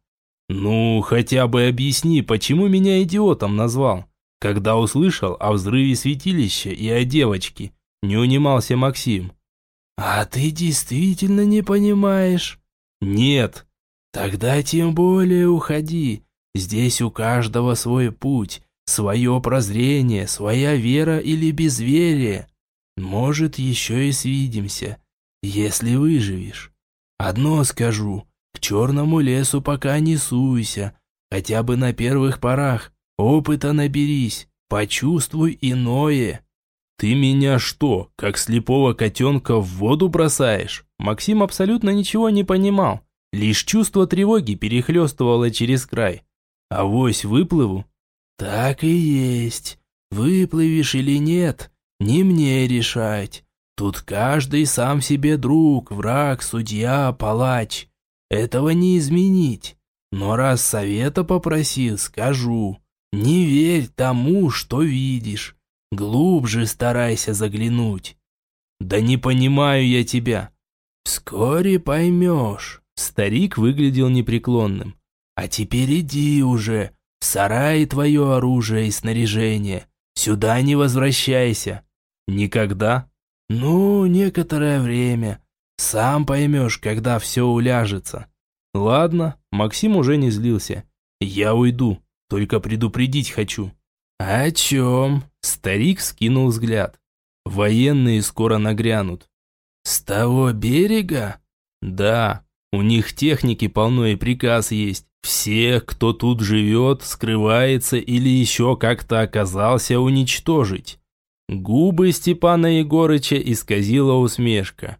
[SPEAKER 1] «Ну, хотя бы объясни, почему меня идиотом назвал?» Когда услышал о взрыве святилища и о девочке, не унимался Максим. «А ты действительно не понимаешь?» «Нет». «Тогда тем более уходи. Здесь у каждого свой путь, Свое прозрение, своя вера или безверие. Может, еще и свидимся, если выживешь. Одно скажу, к черному лесу пока не суйся, хотя бы на первых порах. Опыта наберись, почувствуй иное. Ты меня что, как слепого котенка в воду бросаешь? Максим абсолютно ничего не понимал. Лишь чувство тревоги перехлестывало через край. А вось выплыву, «Так и есть. Выплывешь или нет, не мне решать.
[SPEAKER 3] Тут каждый сам себе друг, враг, судья, палач. Этого не изменить. Но раз совета попросил, скажу. Не верь тому, что видишь. Глубже старайся заглянуть.
[SPEAKER 1] Да не понимаю я тебя.
[SPEAKER 3] Вскоре поймешь. Старик выглядел непреклонным. А теперь иди уже. В твое оружие и снаряжение. Сюда не возвращайся.
[SPEAKER 1] Никогда?
[SPEAKER 3] Ну, некоторое время. Сам поймешь, когда все уляжется.
[SPEAKER 1] Ладно, Максим уже не злился. Я уйду, только предупредить хочу.
[SPEAKER 3] О чем?
[SPEAKER 1] Старик скинул взгляд. Военные скоро нагрянут.
[SPEAKER 3] С того берега?
[SPEAKER 1] Да, у них техники полно и приказ есть. Всех, кто тут живет, скрывается или еще как-то оказался, уничтожить. Губы Степана Егорыча исказила усмешка.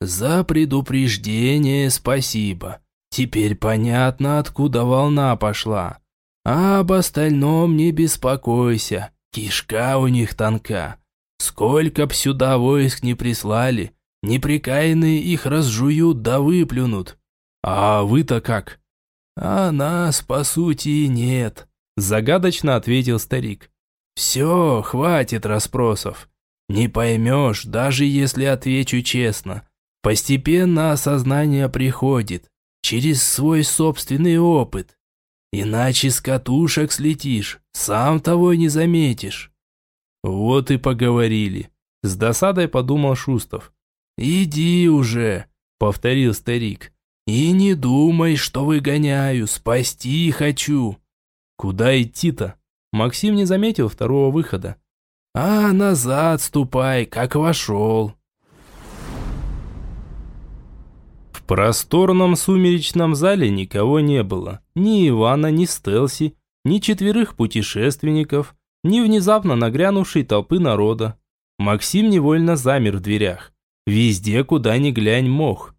[SPEAKER 3] «За предупреждение спасибо. Теперь понятно, откуда волна пошла. А об остальном не беспокойся. Кишка у них тонка. Сколько б сюда войск не прислали, неприкаянные их разжуют да выплюнут. А вы-то как?» «А нас, по сути, нет», – загадочно ответил старик. «Все, хватит расспросов. Не поймешь, даже если отвечу честно. Постепенно осознание приходит, через свой собственный опыт. Иначе с катушек слетишь, сам того не заметишь».
[SPEAKER 1] «Вот и поговорили», – с досадой подумал Шустов.
[SPEAKER 3] «Иди уже», – повторил старик. «И не думай, что выгоняю, спасти хочу».
[SPEAKER 1] «Куда идти-то?» Максим не заметил второго выхода.
[SPEAKER 3] «А назад ступай, как вошел».
[SPEAKER 1] В просторном сумеречном зале никого не было. Ни Ивана, ни Стелси, ни четверых путешественников, ни внезапно нагрянувшей толпы народа. Максим невольно замер в дверях. Везде, куда ни глянь, мох.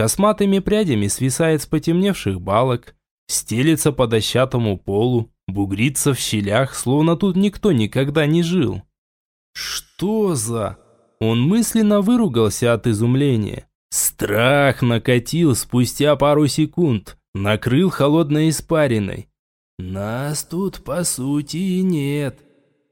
[SPEAKER 1] Косматыми прядями свисает с потемневших балок, стелится по дощатому полу, бугрится в щелях, словно тут никто никогда не жил. Что за... Он мысленно выругался от изумления. Страх накатил спустя пару секунд, накрыл холодной испариной.
[SPEAKER 3] «Нас тут, по сути, нет».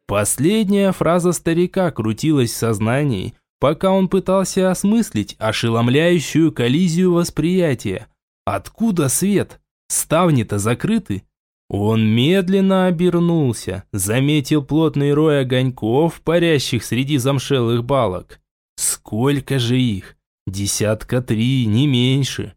[SPEAKER 1] Последняя фраза старика крутилась в сознании, пока он пытался осмыслить ошеломляющую коллизию восприятия. Откуда свет? Ставни-то закрыты. Он медленно обернулся, заметил плотный рой огоньков, парящих среди замшелых балок. Сколько же их? Десятка три, не меньше.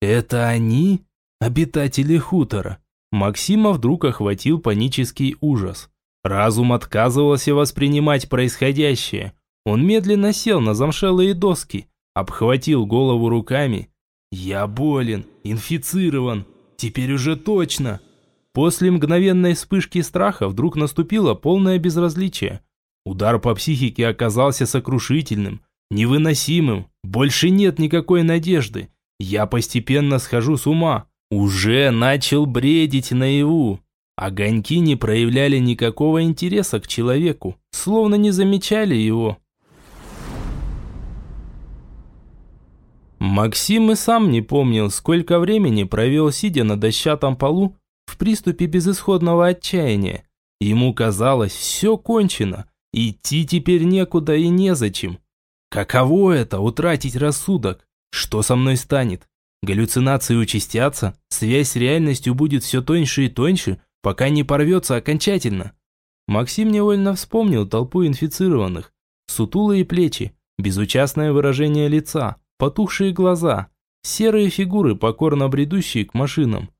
[SPEAKER 1] Это они? Обитатели хутора. Максима вдруг охватил панический ужас. Разум отказывался воспринимать происходящее. Он медленно сел на замшелые доски, обхватил голову руками. «Я болен, инфицирован, теперь уже точно!» После мгновенной вспышки страха вдруг наступило полное безразличие. Удар по психике оказался сокрушительным, невыносимым. Больше нет никакой надежды. Я постепенно схожу с ума. Уже начал бредить наяву. Огоньки не проявляли никакого интереса к человеку, словно не замечали его. Максим и сам не помнил, сколько времени провел, сидя на дощатом полу, в приступе безысходного отчаяния. Ему казалось, все кончено, идти теперь некуда и незачем. Каково это – утратить рассудок? Что со мной станет? Галлюцинации участятся, связь с реальностью будет все тоньше и тоньше, пока не порвется окончательно. Максим невольно вспомнил толпу инфицированных, сутулые плечи, безучастное выражение лица, потухшие глаза, серые фигуры, покорно бредущие к машинам.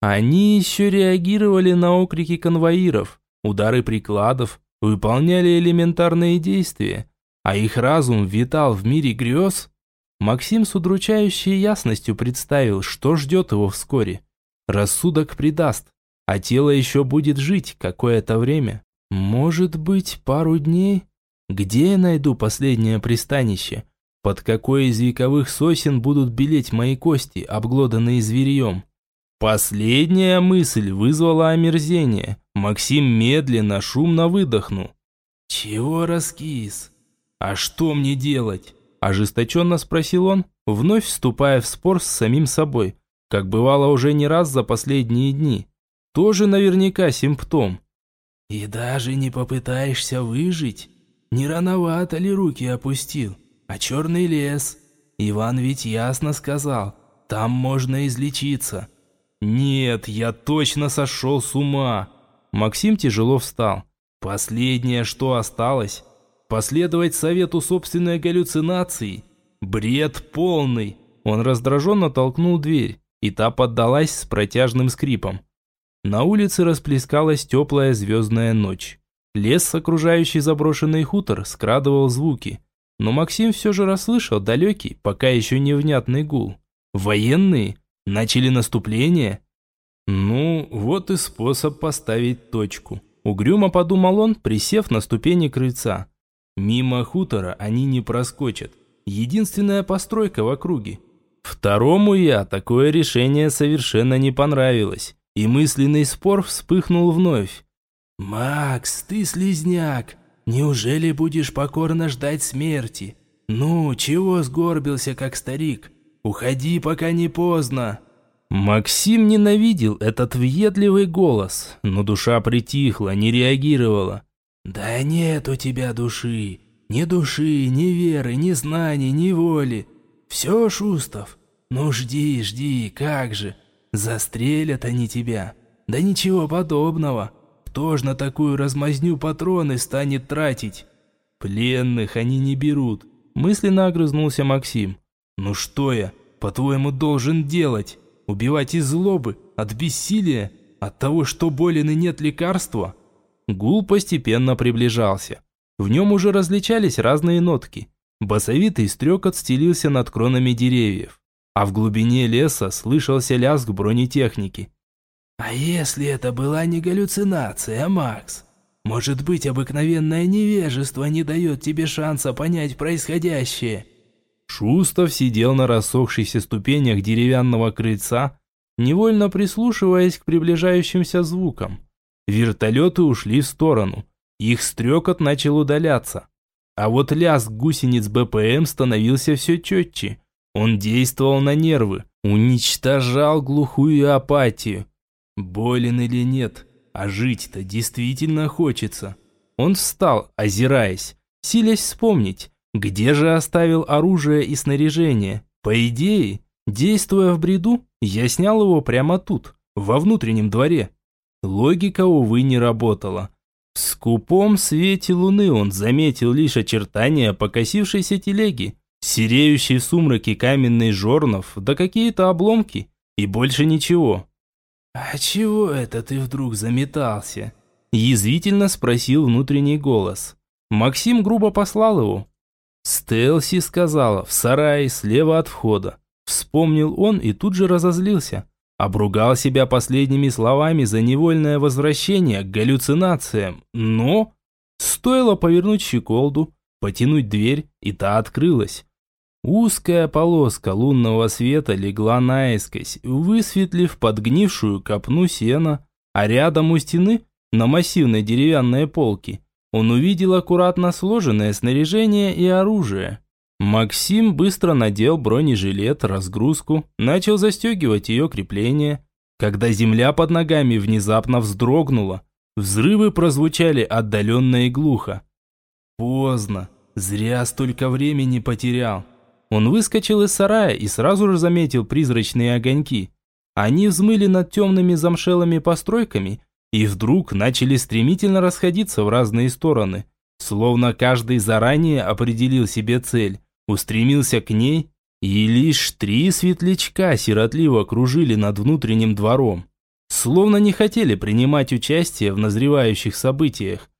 [SPEAKER 1] Они еще реагировали на окрики конвоиров, удары прикладов, выполняли элементарные действия, а их разум витал в мире грез. Максим с удручающей ясностью представил, что ждет его вскоре. Рассудок предаст, а тело еще будет жить какое-то время. Может быть, пару дней? Где я найду последнее пристанище? Под какой из вековых сосен будут белеть мои кости, обглоданные зверьем? Последняя мысль вызвала омерзение. Максим медленно, шумно выдохнул.
[SPEAKER 3] «Чего раскис?»
[SPEAKER 1] «А что мне делать?» – ожесточенно спросил он, вновь вступая в спор с самим собой, как бывало уже не раз за последние дни. Тоже наверняка симптом.
[SPEAKER 3] «И даже не попытаешься выжить? Не рановато ли руки опустил? А черный лес? Иван ведь ясно сказал, там можно излечиться».
[SPEAKER 1] «Нет, я точно сошел с ума!» Максим тяжело встал. «Последнее, что осталось, последовать совету собственной галлюцинации. Бред полный!» Он раздраженно толкнул дверь, и та поддалась с протяжным скрипом. На улице расплескалась теплая звездная ночь. Лес, окружающий заброшенный хутор, скрадывал звуки. Но Максим все же расслышал далекий, пока еще невнятный гул. «Военные?» Начали наступление? Ну, вот и способ поставить точку. Угрюмо подумал он, присев на ступени крыльца. Мимо хутора они не проскочат. Единственная постройка в округе. Второму я такое решение совершенно не понравилось, и мысленный спор вспыхнул вновь.
[SPEAKER 3] «Макс, ты слизняк! Неужели будешь покорно ждать смерти? Ну, чего сгорбился, как старик? Уходи, пока не поздно!»
[SPEAKER 1] Максим ненавидел этот въедливый голос, но душа притихла, не реагировала.
[SPEAKER 3] «Да нет у тебя души, ни души, ни веры, ни знаний, ни воли. Все, Шустов, ну жди, жди, как же, застрелят они тебя. Да ничего подобного, кто ж на такую размазню патроны станет тратить?»
[SPEAKER 1] «Пленных они не берут», мысленно огрызнулся Максим. Ну что я, по-твоему, должен делать? Убивать из злобы, от бессилия, от того, что болен и нет лекарства? Гул постепенно приближался. В нем уже различались разные нотки. Басовитый стрекот стелился над кронами деревьев, а в глубине леса слышался лязг бронетехники.
[SPEAKER 3] «А если это была не галлюцинация, Макс? Может быть, обыкновенное невежество не дает тебе шанса понять происходящее?»
[SPEAKER 1] Шустов сидел на рассохшихся ступенях деревянного крыльца, невольно прислушиваясь к приближающимся звукам. Вертолеты ушли в сторону. Их стрекот начал удаляться. А вот лязг гусениц БПМ становился все четче. Он действовал на нервы, уничтожал глухую апатию. Болен или нет, а жить-то действительно хочется. Он встал, озираясь, силясь вспомнить, где же оставил оружие и снаряжение? По идее, действуя в бреду, я снял его прямо тут, во внутреннем дворе. Логика, увы, не работала. В скупом свете луны он заметил лишь очертания покосившейся телеги, сереющей в сумраке каменный жорнов, да какие-то обломки, и больше ничего.
[SPEAKER 3] «А чего это ты вдруг заметался?»
[SPEAKER 1] Язвительно спросил внутренний голос. Максим грубо послал его, Стелси сказала, в сарае слева от входа. Вспомнил он и тут же разозлился. Обругал себя последними словами за невольное возвращение к галлюцинациям. Но стоило повернуть щеколду, потянуть дверь, и та открылась. Узкая полоска лунного света легла наискось, высветлив подгнившую копну сена, а рядом у стены, на массивной деревянной полке, он увидел аккуратно сложенное снаряжение и оружие. Максим быстро надел бронежилет, разгрузку, начал застегивать ее крепление. Когда земля под ногами внезапно вздрогнула, взрывы прозвучали отдаленно и глухо. Поздно, зря столько времени потерял. Он выскочил из сарая и сразу же заметил призрачные огоньки. Они взмыли над темными замшелыми постройками и вдруг начали стремительно расходиться в разные стороны, словно каждый заранее определил себе цель, устремился к ней, и лишь три светлячка сиротливо кружили над внутренним двором, словно не хотели принимать участие в назревающих событиях.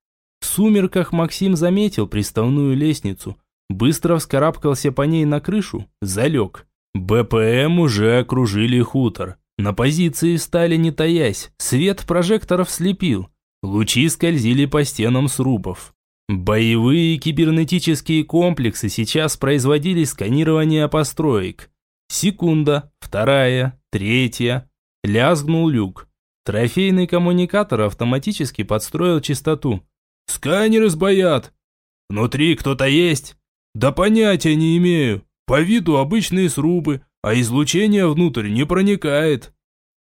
[SPEAKER 1] В сумерках Максим заметил приставную лестницу, быстро вскарабкался по ней на крышу, залег. БПМ уже окружили хутор. На позиции стали не таясь, свет прожекторов слепил. Лучи скользили по стенам срубов. Боевые кибернетические комплексы сейчас производили сканирование построек. Секунда, вторая, третья. Лязгнул люк. Трофейный коммуникатор автоматически подстроил частоту. «Сканеры сбоят!»
[SPEAKER 3] Внутри кто-то есть?» «Да понятия не имею. По виду обычные срубы, а излучение внутрь не проникает».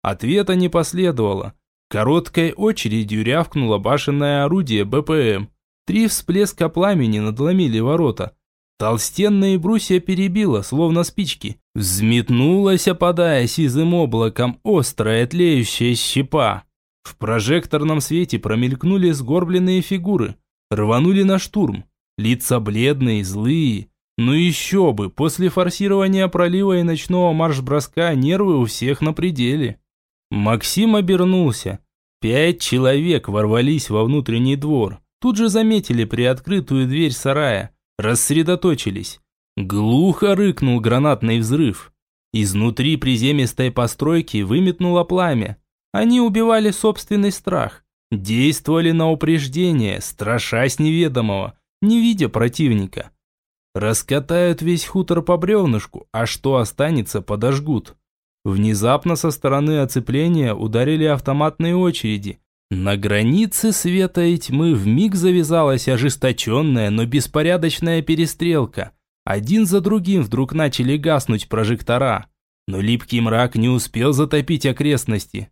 [SPEAKER 1] Ответа не последовало. Короткой очередью рявкнуло башенное орудие БПМ. Три всплеска пламени надломили ворота. Толстенные брусья перебило, словно спички. Взметнулась, опадая сизым облаком, острая тлеющая щепа. В прожекторном свете промелькнули сгорбленные фигуры. Рванули на штурм. Лица бледные, злые. Ну еще бы, после форсирования пролива и ночного марш-броска нервы у всех на пределе. Максим обернулся. Пять человек ворвались во внутренний двор. Тут же заметили приоткрытую дверь сарая. Рассредоточились. Глухо рыкнул гранатный взрыв. Изнутри приземистой постройки выметнуло пламя. Они убивали собственный страх. Действовали на упреждение, страшась неведомого, не видя противника. Раскатают весь хутор по бревнышку, а что останется, подожгут. Внезапно со стороны оцепления ударили автоматные очереди. На границе света и тьмы вмиг завязалась ожесточенная, но беспорядочная перестрелка. Один за другим вдруг начали гаснуть прожектора. Но липкий мрак не успел затопить окрестности.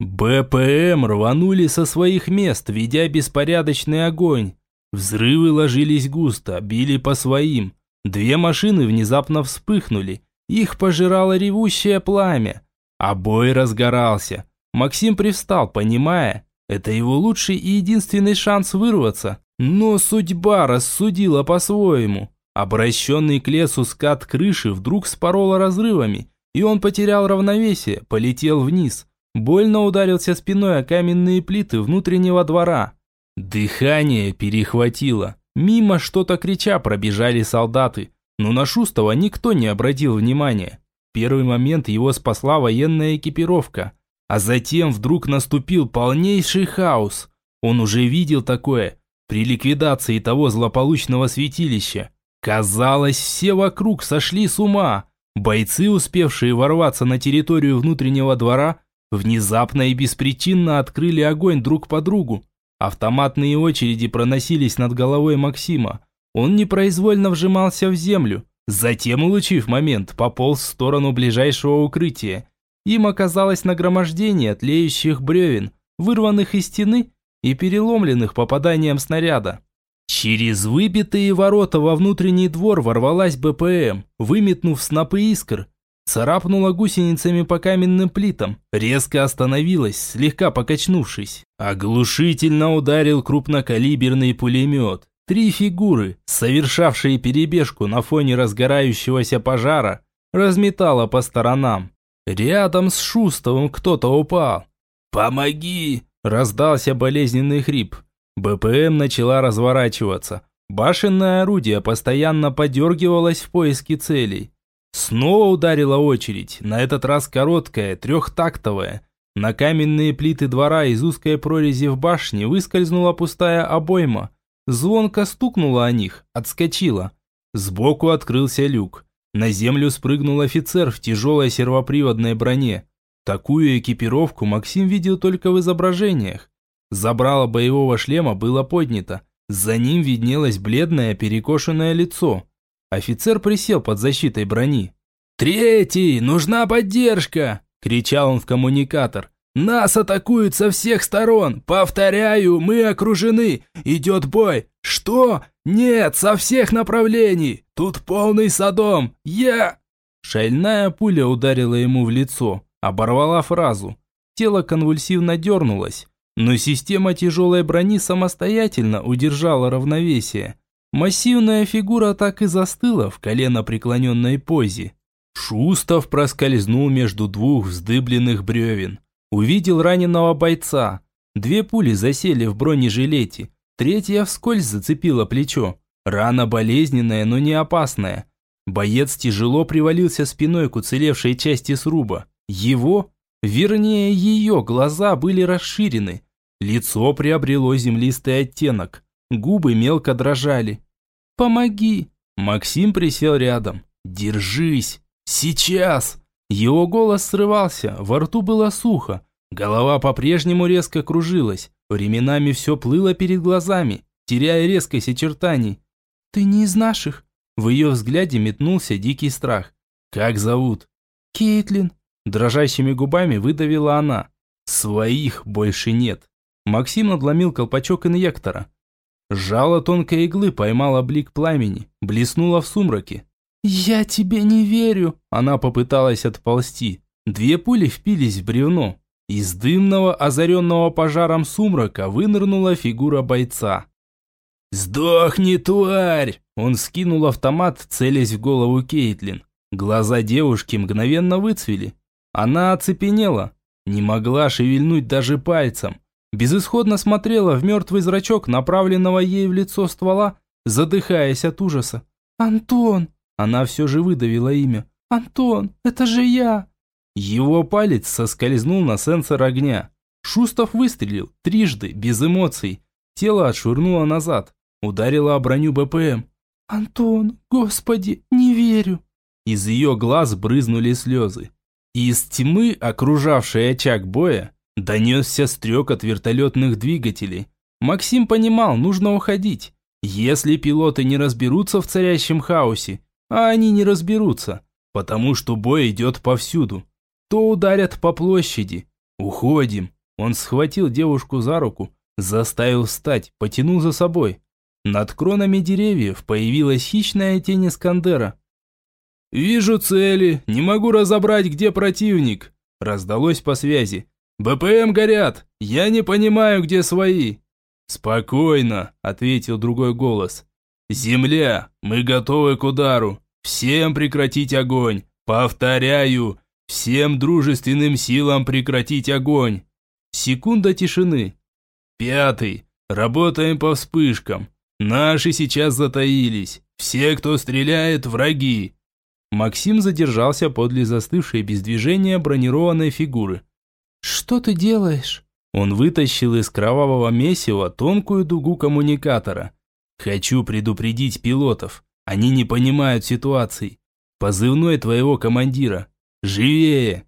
[SPEAKER 1] БПМ рванули со своих мест, ведя беспорядочный огонь. Взрывы ложились густо, били по своим. Две машины внезапно вспыхнули. Их пожирало ревущее пламя. А бой разгорался. Максим привстал, понимая, это его лучший и единственный шанс вырваться. Но судьба рассудила по-своему. Обращенный к лесу скат крыши вдруг спорола разрывами, и он потерял равновесие, полетел вниз. Больно ударился спиной о каменные плиты внутреннего двора. Дыхание перехватило. Мимо что-то крича пробежали солдаты, но на Шустова никто не обратил внимания. Первый момент его спасла военная экипировка, а затем вдруг наступил полнейший хаос. Он уже видел такое при ликвидации того злополучного святилища. Казалось, все вокруг сошли с ума. Бойцы, успевшие ворваться на территорию внутреннего двора, внезапно и беспричинно открыли огонь друг по другу. Автоматные очереди проносились над головой Максима. Он непроизвольно вжимался в землю. Затем, улучив момент, пополз в сторону ближайшего укрытия. Им оказалось нагромождение тлеющих бревен, вырванных из стены и переломленных попаданием снаряда. Через выбитые ворота во внутренний двор ворвалась БПМ, выметнув снопы искр, царапнула гусеницами по каменным плитам, резко остановилась, слегка покачнувшись. Оглушительно ударил крупнокалиберный пулемет. Три фигуры, совершавшие перебежку на фоне разгорающегося пожара, разметало по сторонам. Рядом с Шустовым кто-то упал. «Помоги!» – раздался болезненный хрип. БПМ начала разворачиваться. Башенное орудие постоянно подергивалось в поиске целей. Снова ударила очередь, на этот раз короткая, трехтактовая. На каменные плиты двора из узкой прорези в башне выскользнула пустая обойма. Звонко стукнула о них, отскочила. Сбоку открылся люк. На землю спрыгнул офицер в тяжелой сервоприводной броне. Такую экипировку Максим видел только в изображениях. Забрало боевого шлема было поднято. За ним виднелось бледное перекошенное лицо. Офицер присел под защитой брони. «Третий! Нужна поддержка!» – кричал он в коммуникатор. «Нас атакуют со всех сторон! Повторяю, мы окружены! Идет бой! Что? Нет, со всех направлений! Тут полный садом! Я...» Шальная пуля ударила ему в лицо, оборвала фразу. Тело конвульсивно дернулось, но система тяжелой брони самостоятельно удержала равновесие. Массивная фигура так и застыла в колено преклоненной позе. Шустов проскользнул между двух вздыбленных бревен. Увидел раненого бойца. Две пули засели в бронежилете, третья вскользь зацепила плечо. Рана болезненная, но не опасная. Боец тяжело привалился спиной к уцелевшей части сруба. Его, вернее ее, глаза были расширены. Лицо приобрело землистый оттенок. Губы мелко дрожали. «Помоги!» Максим присел рядом. «Держись! Сейчас!» Его голос срывался, во рту было сухо. Голова по-прежнему резко кружилась. Временами все плыло перед глазами, теряя резкость очертаний.
[SPEAKER 2] ты не из наших?»
[SPEAKER 1] В ее взгляде метнулся дикий страх. «Как зовут?»
[SPEAKER 2] «Кейтлин».
[SPEAKER 1] Дрожащими губами выдавила она. «Своих больше нет». Максим надломил колпачок инъектора. Жало тонкой иглы поймало блик пламени, блеснуло в сумраке.
[SPEAKER 2] «Я тебе не верю!»
[SPEAKER 1] Она попыталась отползти. Две пули впились в бревно. Из дымного, озаренного пожаром сумрака вынырнула фигура бойца. «Сдохни, тварь!» Он скинул автомат, целясь в голову Кейтлин. Глаза девушки мгновенно выцвели. Она оцепенела, не могла шевельнуть даже пальцем. Безысходно смотрела в мертвый зрачок, направленного ей в лицо ствола, задыхаясь от ужаса.
[SPEAKER 2] «Антон!»
[SPEAKER 1] Она все же выдавила имя.
[SPEAKER 2] «Антон, это же я!»
[SPEAKER 1] Его палец соскользнул на сенсор огня. Шустов выстрелил, трижды, без эмоций. Тело отшвырнуло назад. Ударило о броню БПМ.
[SPEAKER 2] «Антон, господи, не верю!»
[SPEAKER 1] Из ее глаз брызнули слезы. Из тьмы, окружавшей очаг боя, донесся стрек от вертолетных двигателей. Максим понимал, нужно уходить. Если пилоты не разберутся в царящем хаосе, а они не разберутся, потому что бой идет повсюду, то ударят по площади. Уходим. Он схватил девушку за руку, заставил встать, потянул за собой. Над кронами деревьев появилась хищная тень Искандера. «Вижу цели, не могу разобрать, где противник», – раздалось по связи. «БПМ горят, я не понимаю, где свои». «Спокойно», – ответил другой голос. «Земля, мы готовы к удару. Всем прекратить огонь. Повторяю, Всем дружественным силам прекратить огонь. Секунда тишины. Пятый. Работаем по вспышкам. Наши сейчас затаились. Все, кто стреляет, враги. Максим задержался подле застывшей без движения бронированной фигуры.
[SPEAKER 2] «Что ты делаешь?»
[SPEAKER 1] Он вытащил из кровавого месива тонкую дугу коммуникатора. «Хочу предупредить пилотов. Они не понимают ситуации. Позывной твоего командира. Живее!»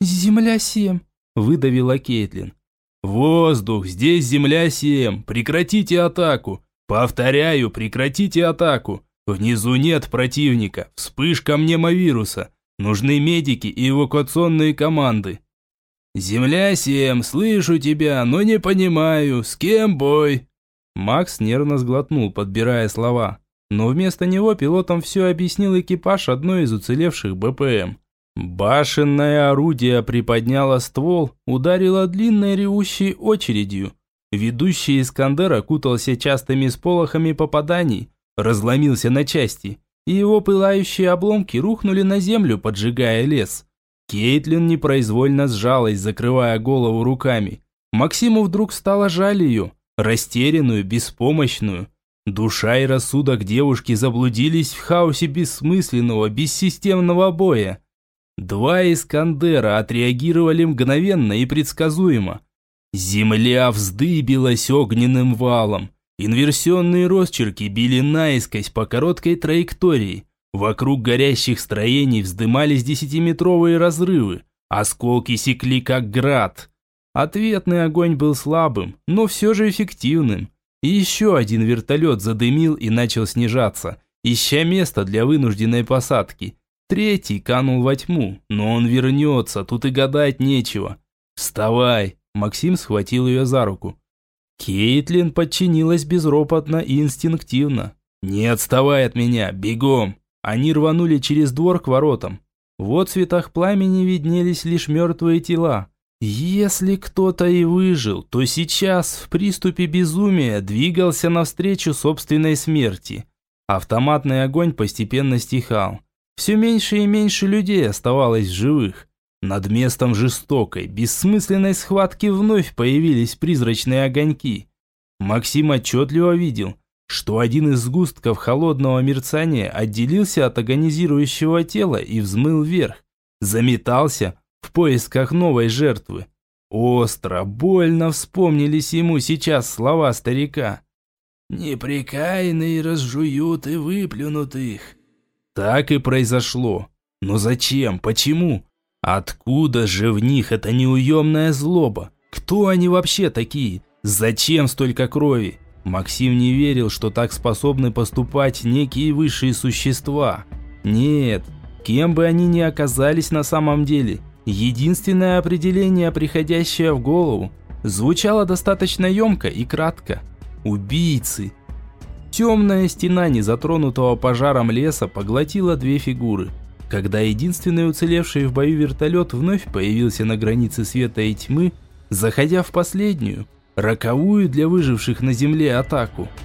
[SPEAKER 2] «Земля-7», – выдавила Кейтлин.
[SPEAKER 1] «Воздух! Здесь Земля-7! Прекратите атаку! Повторяю, прекратите атаку! Внизу нет противника! Вспышка мнемовируса! Нужны медики и эвакуационные команды!» «Земля-7, слышу тебя, но не понимаю, с кем бой?»
[SPEAKER 2] Макс нервно сглотнул, подбирая слова. Но вместо него пилотам все объяснил экипаж одной из уцелевших БПМ. Башенное орудие приподняло ствол, ударило длинной ревущей очередью. Ведущий Искандер окутался частыми сполохами попаданий, разломился на части, и его пылающие обломки рухнули на землю, поджигая лес. Кейтлин непроизвольно сжалась, закрывая голову руками. Максиму вдруг стало жаль ее, растерянную, беспомощную. Душа и рассудок девушки заблудились в хаосе бессмысленного, бессистемного боя. Два Искандера отреагировали мгновенно и предсказуемо. Земля вздыбилась огненным валом. Инверсионные росчерки били наискось по короткой траектории. Вокруг горящих строений вздымались десятиметровые разрывы. Осколки секли как град. Ответный огонь был слабым, но все же эффективным. И еще один вертолет задымил и начал снижаться, ища место для вынужденной посадки. Третий канул во тьму, но он вернется, тут и гадать нечего. «Вставай!» Максим схватил ее за руку. Кейтлин подчинилась безропотно и инстинктивно. «Не отставай от меня, бегом!» Они рванули через двор к воротам. В отцветах пламени виднелись лишь мертвые тела. Если кто-то и выжил, то сейчас в приступе безумия двигался навстречу собственной смерти. Автоматный огонь постепенно стихал. Все меньше и меньше людей оставалось живых. Над местом жестокой, бессмысленной схватки вновь появились призрачные огоньки. Максим отчетливо видел, что один из сгустков холодного мерцания отделился от агонизирующего тела и взмыл вверх. Заметался в поисках новой жертвы. Остро, больно вспомнились ему сейчас слова старика. «Непрекаянные разжуют и выплюнут их, так и произошло. Но зачем? Почему? Откуда же в них эта неуемная злоба? Кто они вообще такие? Зачем столько крови? Максим не верил, что так способны поступать некие высшие существа. Нет, кем бы они ни оказались на самом деле, единственное определение, приходящее в голову, звучало достаточно емко и кратко. Убийцы. Темная стена незатронутого пожаром леса поглотила две фигуры. Когда единственный уцелевший в бою вертолет вновь появился на границе света и тьмы, заходя в последнюю, роковую для выживших на земле атаку –